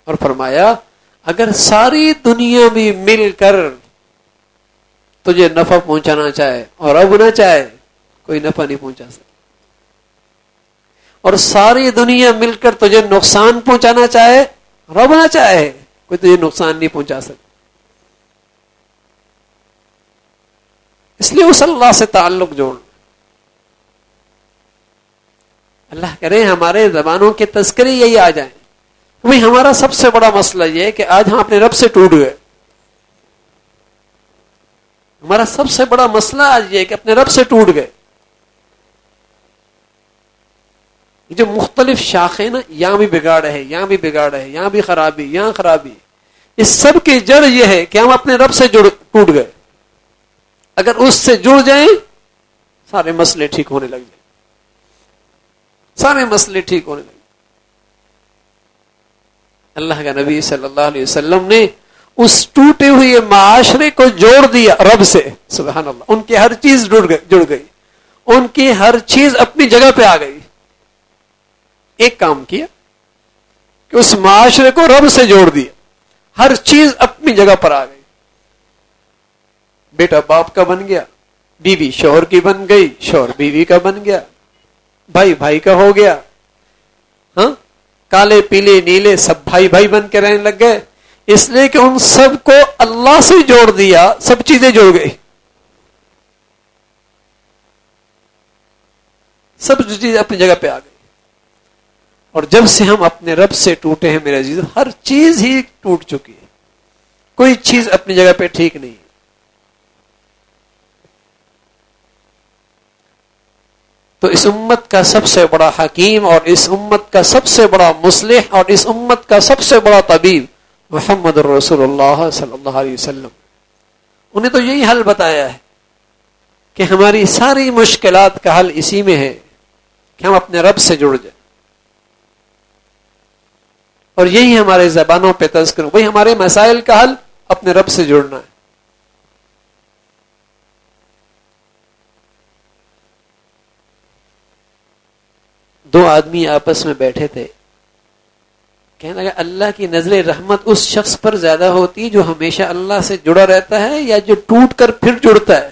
اور فرمایا، اگر ساری دنیا بھی مل کر تجھے نفع پہنچانا چاہے اور اب نہ چاہے، کوئی نفع نہیں پہنچا سکتا۔ اور ساری دنیا مل کر تجھے نقصان پہنچانا چاہے رب نہ چاہے، کوئی تجھے نقصان نہیں پہنچا سکتا۔ اس لیے اس اللہ سے تعلق جوڑ۔ اللہ کرے ہمارے زبانوں کے تذکرے یہی آ جائیں۔ وہی ہمارا سب سے بڑا مسئلہ یہ ہے کہ آج ہم اپنے رب سے ٹوٹ گئے۔ ہمارا سب سے بڑا مسئلہ آج یہ کہ اپنے رب سے ٹوٹ گئے۔ جو مختلف شاخیں نا یہاں بھی بگاڑ ہے یہاں بھی بگاڑ ہے یہاں بھی خرابی یہاں خرابی۔ اس سب کی جڑ یہ ہے کہ ہم اپنے رب سے جڑ، ٹوٹ گئے۔ اگر اس سے جڑ جائیں، سارے مسئلے ٹھیک ہونے لگ جائیں۔ سارے مسئلے ٹھیک ہونے لگ اللہ کا نبی صلی اللہ علیہ وسلم نے اس ٹوٹے ہوئے معاشرے کو جوڑ دیا رب سے۔ سبحان اللہ۔ ان کی ہر چیز جڑ گئی۔ ان کی ہر چیز اپنی جگہ پہ آ گئی۔ ایک کام کیا۔ کہ اس معاشرے کو رب سے جوڑ دیا۔ ہر چیز اپنی جگہ پر آ گئی۔ بیٹا باپ کا بن گیا۔ بیوی شوہر کی بن گئی۔ شوہر بیوی کا بن گیا۔ بھائی بھائی کا ہو گیا۔ ہاں؟ کالے پیلے نیلے سب بھائی بھائی بن کے رہنے لگ گئے۔ اس لیے کہ ان سب کو اللہ سے جوڑ دیا، سب چیزیں جوڑ گئی۔ سب چیز اپنی جگہ پہ آ گئی۔ اور جب سے ہم اپنے رب سے ٹوٹے ہیں میرے عزیز، ہر چیز ہی ٹوٹ چکی ہے۔ کوئی چیز اپنی جگہ پہ ٹھیک نہیں۔ تو اس امت کا سب سے بڑا حکیم اور اس امت کا سب سے بڑا مسلح اور اس امت کا سب سے بڑا طبیب محمد رسول اللہ صلی اللہ علیہ وسلم۔ انہیں تو یہی حل بتایا ہے کہ ہماری ساری مشکلات کا حل اسی میں ہے کہ ہم اپنے رب سے جڑ جائیں۔ اور یہی ہمارے زبانوں پہ تذکر وہی ہمارے مسائل کا حل اپنے رب سے جڑنا ہے۔ دو آدمی آپس میں بیٹھے تھے۔ کہنے لگا، اللہ کی نظر رحمت اس شخص پر زیادہ ہوتی ہے جو ہمیشہ اللہ سے جڑا رہتا ہے یا جو ٹوٹ کر پھر جڑتا ہے؟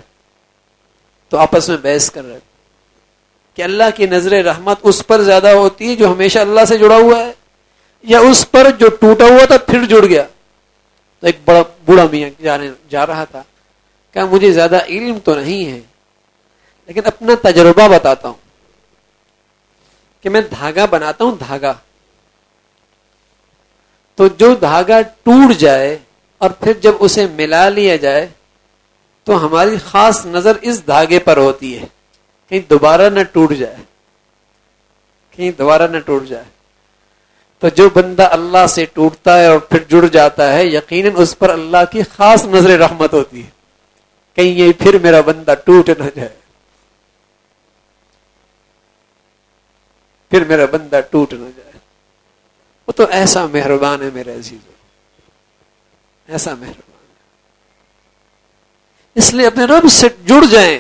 تو آپس میں بحث کر رہے کہ اللہ کی نظر رحمت اس پر زیادہ ہوتی ہے جو ہمیشہ اللہ سے جڑا ہوا ہے یا اس پر جو ٹوٹا ہوا تھا پھر جڑ گیا؟ تو ایک بڑا بوڑھا میاں جانے جا رہا تھا کہ مجھے زیادہ علم تو نہیں ہے، لیکن اپنا تجربہ بتاتا ہوں کہ میں دھاگا بناتا ہوں، دھاگا۔ تو جو دھاگا ٹوٹ جائے اور پھر جب اسے ملا لیا جائے، تو ہماری خاص نظر اس دھاگے پر ہوتی ہے۔ کہیں دوبارہ نہ ٹوٹ جائے۔ کہیں دوبارہ نہ ٹوٹ جائے۔ تو جو بندہ اللہ سے ٹوٹتا ہے اور پھر جڑ جاتا ہے، یقیناً اس پر اللہ کی خاص نظر رحمت ہوتی ہے۔ کہیں یہ پھر میرا بندہ ٹوٹ نہ جائے۔ پھر میرا بندہ ٹوٹ نہ جائے۔ وہ تو ایسا مہربان ہے میرے عزیز ایسا مہربان اس لیے اپنے رب سے جڑ جائیں۔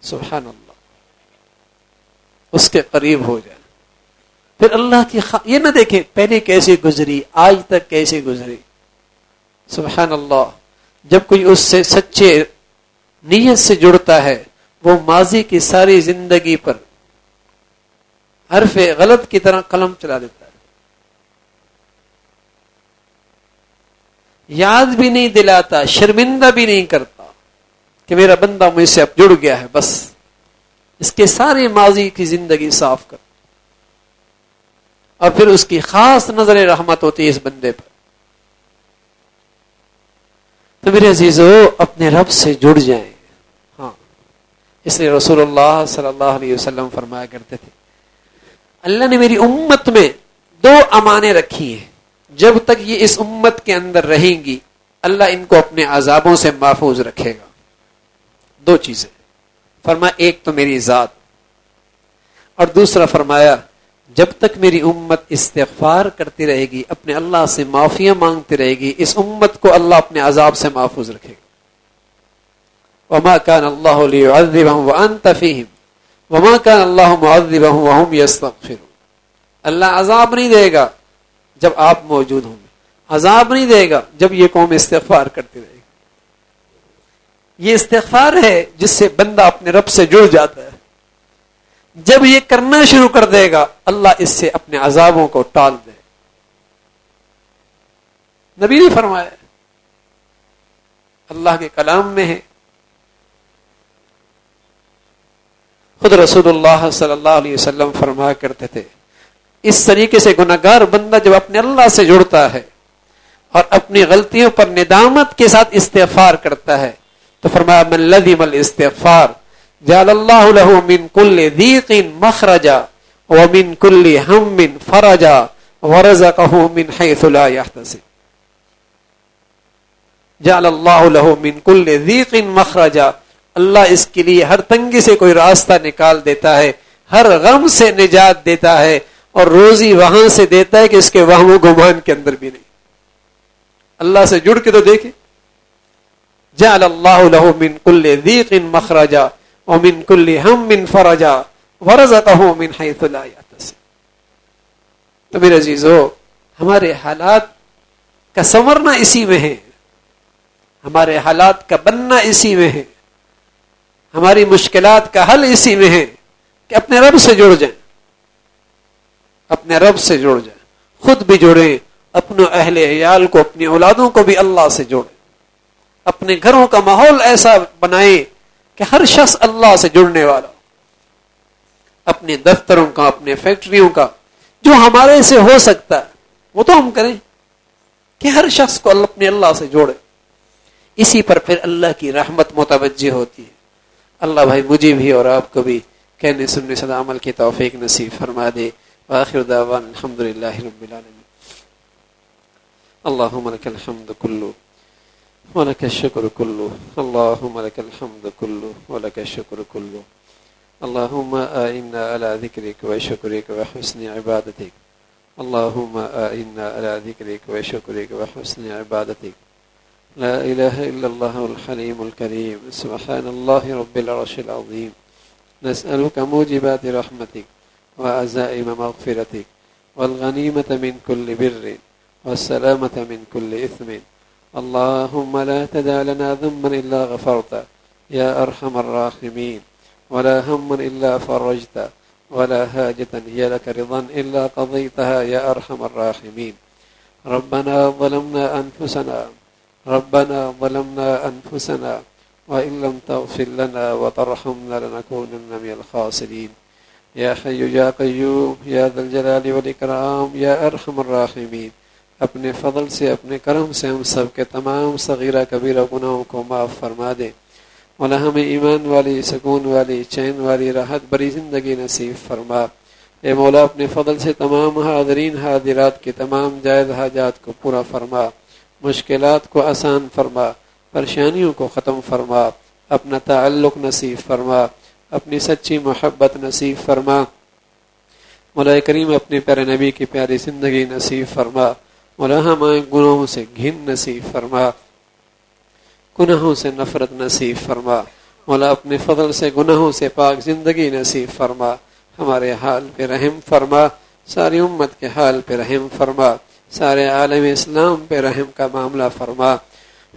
سبحان اللہ۔ اس کے قریب ہو جائیں۔ پھر اللہ کی خ... یہ نہ دیکھیں، پہلے کیسے گزری، آج تک کیسے گزری۔ سبحان اللہ۔ جب کوئی اس سے سچے نیت سے جڑتا ہے، وہ ماضی کی ساری زندگی پر حرف غلط کی طرح قلم چلا دیتا ہے۔ یاد بھی نہیں دلاتا، شرمندہ بھی نہیں کرتا کہ میرا بندہ مجھ سے اب جڑ گیا ہے، بس۔ اس کے سارے ماضی کی زندگی صاف کر۔ اور پھر اس کی خاص نظر رحمت ہوتی ہے اس بندے پر۔ تو میرے عزیزو، اپنے رب سے جڑ جائیں۔ ہاں اس لیے رسول اللہ صلی اللہ علیہ وسلم فرمایا کرتے تھے۔ اللہ نے میری امت میں دو امانے رکھی ہیں۔ جب تک یہ اس امت کے اندر رہیں گی، اللہ ان کو اپنے عذابوں سے محفوظ رکھے گا۔ دو چیزیں۔ فرما ایک تو میری ذات۔ اور دوسرا فرمایا، جب تک میری امت استغفار کرتی رہے گی، اپنے اللہ سے معافیاں مانگتی رہے گی، اس امت کو اللہ اپنے عذاب سے محفوظ رکھے گا۔ وما كان الله ليعذبهم وانت فيهم۔ وما كان الله معذبهم وهم يستغفرون۔ اللہ عذاب نہیں دے گا جب آپ موجود ہوں گے۔ عذاب نہیں دے گا جب یہ قوم استغفار کرتی رہے گی۔ یہ استغفار ہے جس سے بندہ اپنے رب سے جڑ جاتا ہے۔ جب یہ کرنا شروع کر دے گا، اللہ اس سے اپنے عذابوں کو ٹال دے۔ نبی نے فرمایا، اللہ کے کلام میں ہے خود رسول اللہ صلی اللہ علیہ وسلم فرمایا کرتے تھے۔ اس طریقے سے گناگار بندہ جب اپنے اللہ سے جڑتا ہے اور اپنی غلطیوں پر ندامت کے ساتھ استغفار کرتا ہے، تو فرمایا، من لذم الاستغفار، جعل اللہ له من كل ضيق مخرجا ومن كل هم فرجا ورزقه من حيث لا يحتسب جعل الله له من كل ضيق مخرجا اللہ اس کے لیے ہر تنگی سے کوئی راستہ نکال دیتا ہے، ہر غم سے نجات دیتا ہے اور روزی وہاں سے دیتا ہے کہ اس کے وہم و گمان کے اندر بھی نہیں۔ اللہ سے جڑ کے تو دیکھیں۔ جعل اللہ له من كل ضيق مخرجا ومن كل هم فرجا ورزقه من حيث لا يحتسب تو میرے عزیزو، ہمارے حالات کا سنورنا اسی میں ہے ہمارے حالات کا بننا اسی میں ہے ہماری مشکلات کا حل اسی میں ہے کہ اپنے رب سے جڑ جائیں۔ اپنے رب سے جڑ جائیں۔ خود بھی جڑیں، اپنے اہل عیال کو، اپنی اولادوں کو بھی اللہ سے جوڑیں۔ اپنے گھروں کا ماحول ایسا بنائیں کہ ہر شخص اللہ سے جڑنے والا۔ اپنے دفتروں کا، اپنے فیکٹریوں کا، جو ہمارے سے ہو سکتا ہے، وہ تو ہم کریں۔ کہ ہر شخص کو اپنے اللہ سے جوڑے اسی پر پھر اللہ کی رحمت متوجہ ہوتی ہے۔ اللہ بھائی مجھے بھی اور آپ کو بھی کہنے سننے صدا عمل کی توفیق نصیب فرما دے۔ واخر دعوان الحمد للہ رب العالمين اللهم لك الحمد كله ولك الشكر كله اللهم لك الحمد كله ولك الشكر كله اللهم آئنا على ذكرك وشكرك وحسن عبادتك اللهم آئنا على ذكرك وشكرك وحسن عبادتك لا إله إلا الله الحليم الكريم. سبحان الله رب العرش العظيم. نسألك موجبات رحمتك وعزائم مغفرتك والغنيمة من كل بر والسلامة من كل إثم. اللهم لا تدع لنا ذنبا إلا غفرت يا أرحم الراحمين. ولا هم إلا فرجت ولا هاجة هي لك رضا إلا قضيتها يا أرحم الراحمين. ربنا ظلمنا أنفسنا ربنا ظلمنا أنفسنا وإن لم تغفر لنا وترحمنا لنكونن من الخاسرين. یا حیو یا قیوم یا ذل جلال والاکرام یا ارحم الراحمین اپنے فضل سے، اپنے کرم سے ہم سب کے تمام صغیرہ، کبیرہ گناہوں کو معاف فرما دے مولا ہمیں ایمان والی، سکون والی، چین والی، راحت بری زندگی نصیب فرما۔ اے مولا، اپنے فضل سے تمام حاضرین، حاضرات کے تمام جائز حاجات کو پورا فرما۔ مشکلات کو آسان فرما، پریشانیوں کو ختم فرما، اپنا تعلق نصیب فرما، اپنی سچی محبت نصیب فرما۔ مولا کریم اپنے پیارے نبی کی پیاری زندگی نصیب فرما۔ مولا ہمائیں گناہوں سے گھن نصیب فرما۔ گناہوں سے نفرت نصیب فرما۔ مولا اپنے فضل سے گناہوں سے پاک زندگی نصیب فرما۔ ہمارے حال پہ رحم فرما۔ ساری امت کے حال پہ رحم فرما۔ سارے عالم اسلام پہ رحم کا معاملہ فرما۔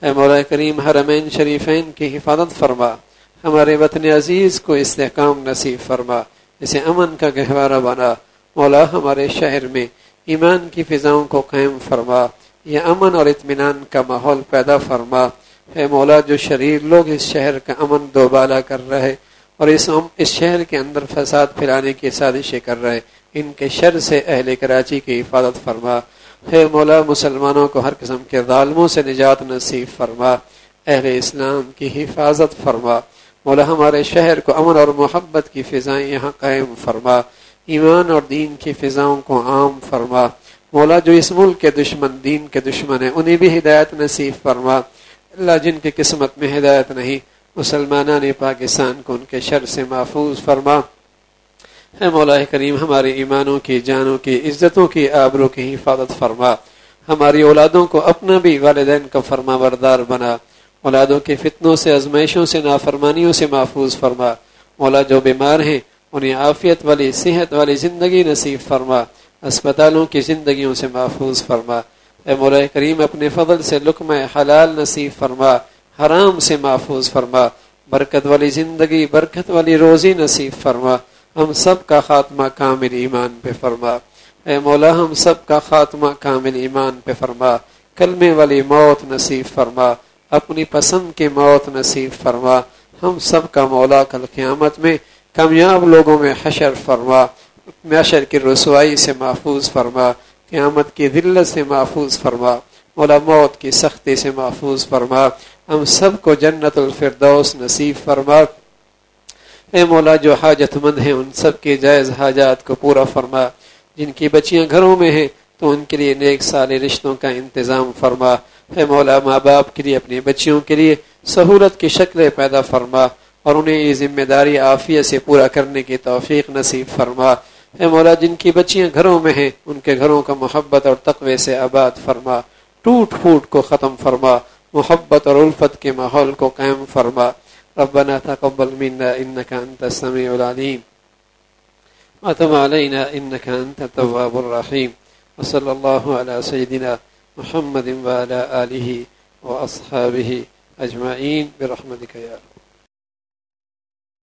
اے مولا کریم حرمین شریفین کی حفاظت فرما۔ ہمارے وطن عزیز کو استحکام نصیب فرما۔ اسے امن کا گہوارہ بنا۔ مولا ہمارے شہر میں ایمان کی فضاؤں کو قائم فرما۔ یہ امن اور اطمینان کا ماحول پیدا فرما۔ ہے مولا، جو شریر لوگ اس شہر کا امن دوبالا کر رہے اور اس اس شہر کے اندر فساد پھیلانے کی سازشیں کر رہے، ان کے شر سے اہل کراچی کی حفاظت فرما۔ ہے مولا، مسلمانوں کو ہر قسم کے ظالموں سے نجات نصیب فرما۔ اہل اسلام کی حفاظت فرما۔ مولا، ہمارے شہر کو امن اور محبت کی فضائیں یہاں قائم فرما۔ ایمان اور دین کی فضاؤں کو عام فرما۔ مولا، جو اس ملک کے دشمن، دین کے دشمن ہیں، انہیں بھی ہدایت نصیب فرما۔ اللہ، جن کی قسمت میں ہدایت نہیں، مسلمانان پاکستان کو ان کے شر سے محفوظ فرما۔ اے مولا کریم، ہمارے ایمانوں کی، جانوں کی، عزتوں کی آبروں کی حفاظت فرما۔ ہماری اولادوں کو اپنا بھی والدین کا فرما بردار بنا۔ اولادوں کے فتنوں سے ازمائشوں سے، نافرمانیوں سے محفوظ فرما۔ مولا جو بیمار ہیں، انہیں عافیت والی، صحت والی زندگی نصیب فرما۔ اسپتالوں کی زندگیوں سے محفوظ فرما۔ اے مولا کریم، اپنے فضل سے لکم حلال نصیب فرما۔ حرام سے محفوظ فرما۔ برکت والی زندگی، برکت والی روزی نصیب فرما۔ ہم سب کا خاتمہ کامل ایمان پہ فرما۔ اے مولا، ہم سب کا خاتمہ کامل ایمان پہ فرما۔ کلمے والی موت نصیب فرما۔ اپنی پسند کی موت نصیب فرما۔ ہم سب کا مولا کل قیامت میں کامیاب لوگوں میں حشر فرما۔ معاشر کی رسوائی سے محفوظ فرما۔ قیامت کی ذلت سے محفوظ فرما۔ مولا، موت کی سختی سے محفوظ فرما۔ ہم سب کو جنت الفردوس نصیب فرما۔ اے مولا جو حاجت مند ہیں، ان سب کے جائز حاجات کو پورا فرما۔ جن کی بچیاں گھروں میں ہیں، تو ان کے لیے نیک سال رشتوں کا انتظام فرما۔ اے مولا ماں باپ کے لیے اپنی بچیوں کے لیے سہولت کی شکلیں پیدا فرما اور انہیں یہ ذمہ داری، عافیت سے پورا کرنے کی توفیق نصیب فرما۔ اے مولا، جن کی بچیاں گھروں میں ہیں، ان کے گھروں کا محبت اور تقوی سے آباد فرما۔ ٹوٹ پھوٹ کو ختم فرما۔ محبت اور الفت کے ماحول کو قائم فرما۔ ربنا تقبل منا إنك أنت السميع العليم. وتب علينا إنك أنت التواب الرحيم. وصلى الله على سيدنا محمد وعلى آله وأصحابه أجمعين. برحمتك يا رب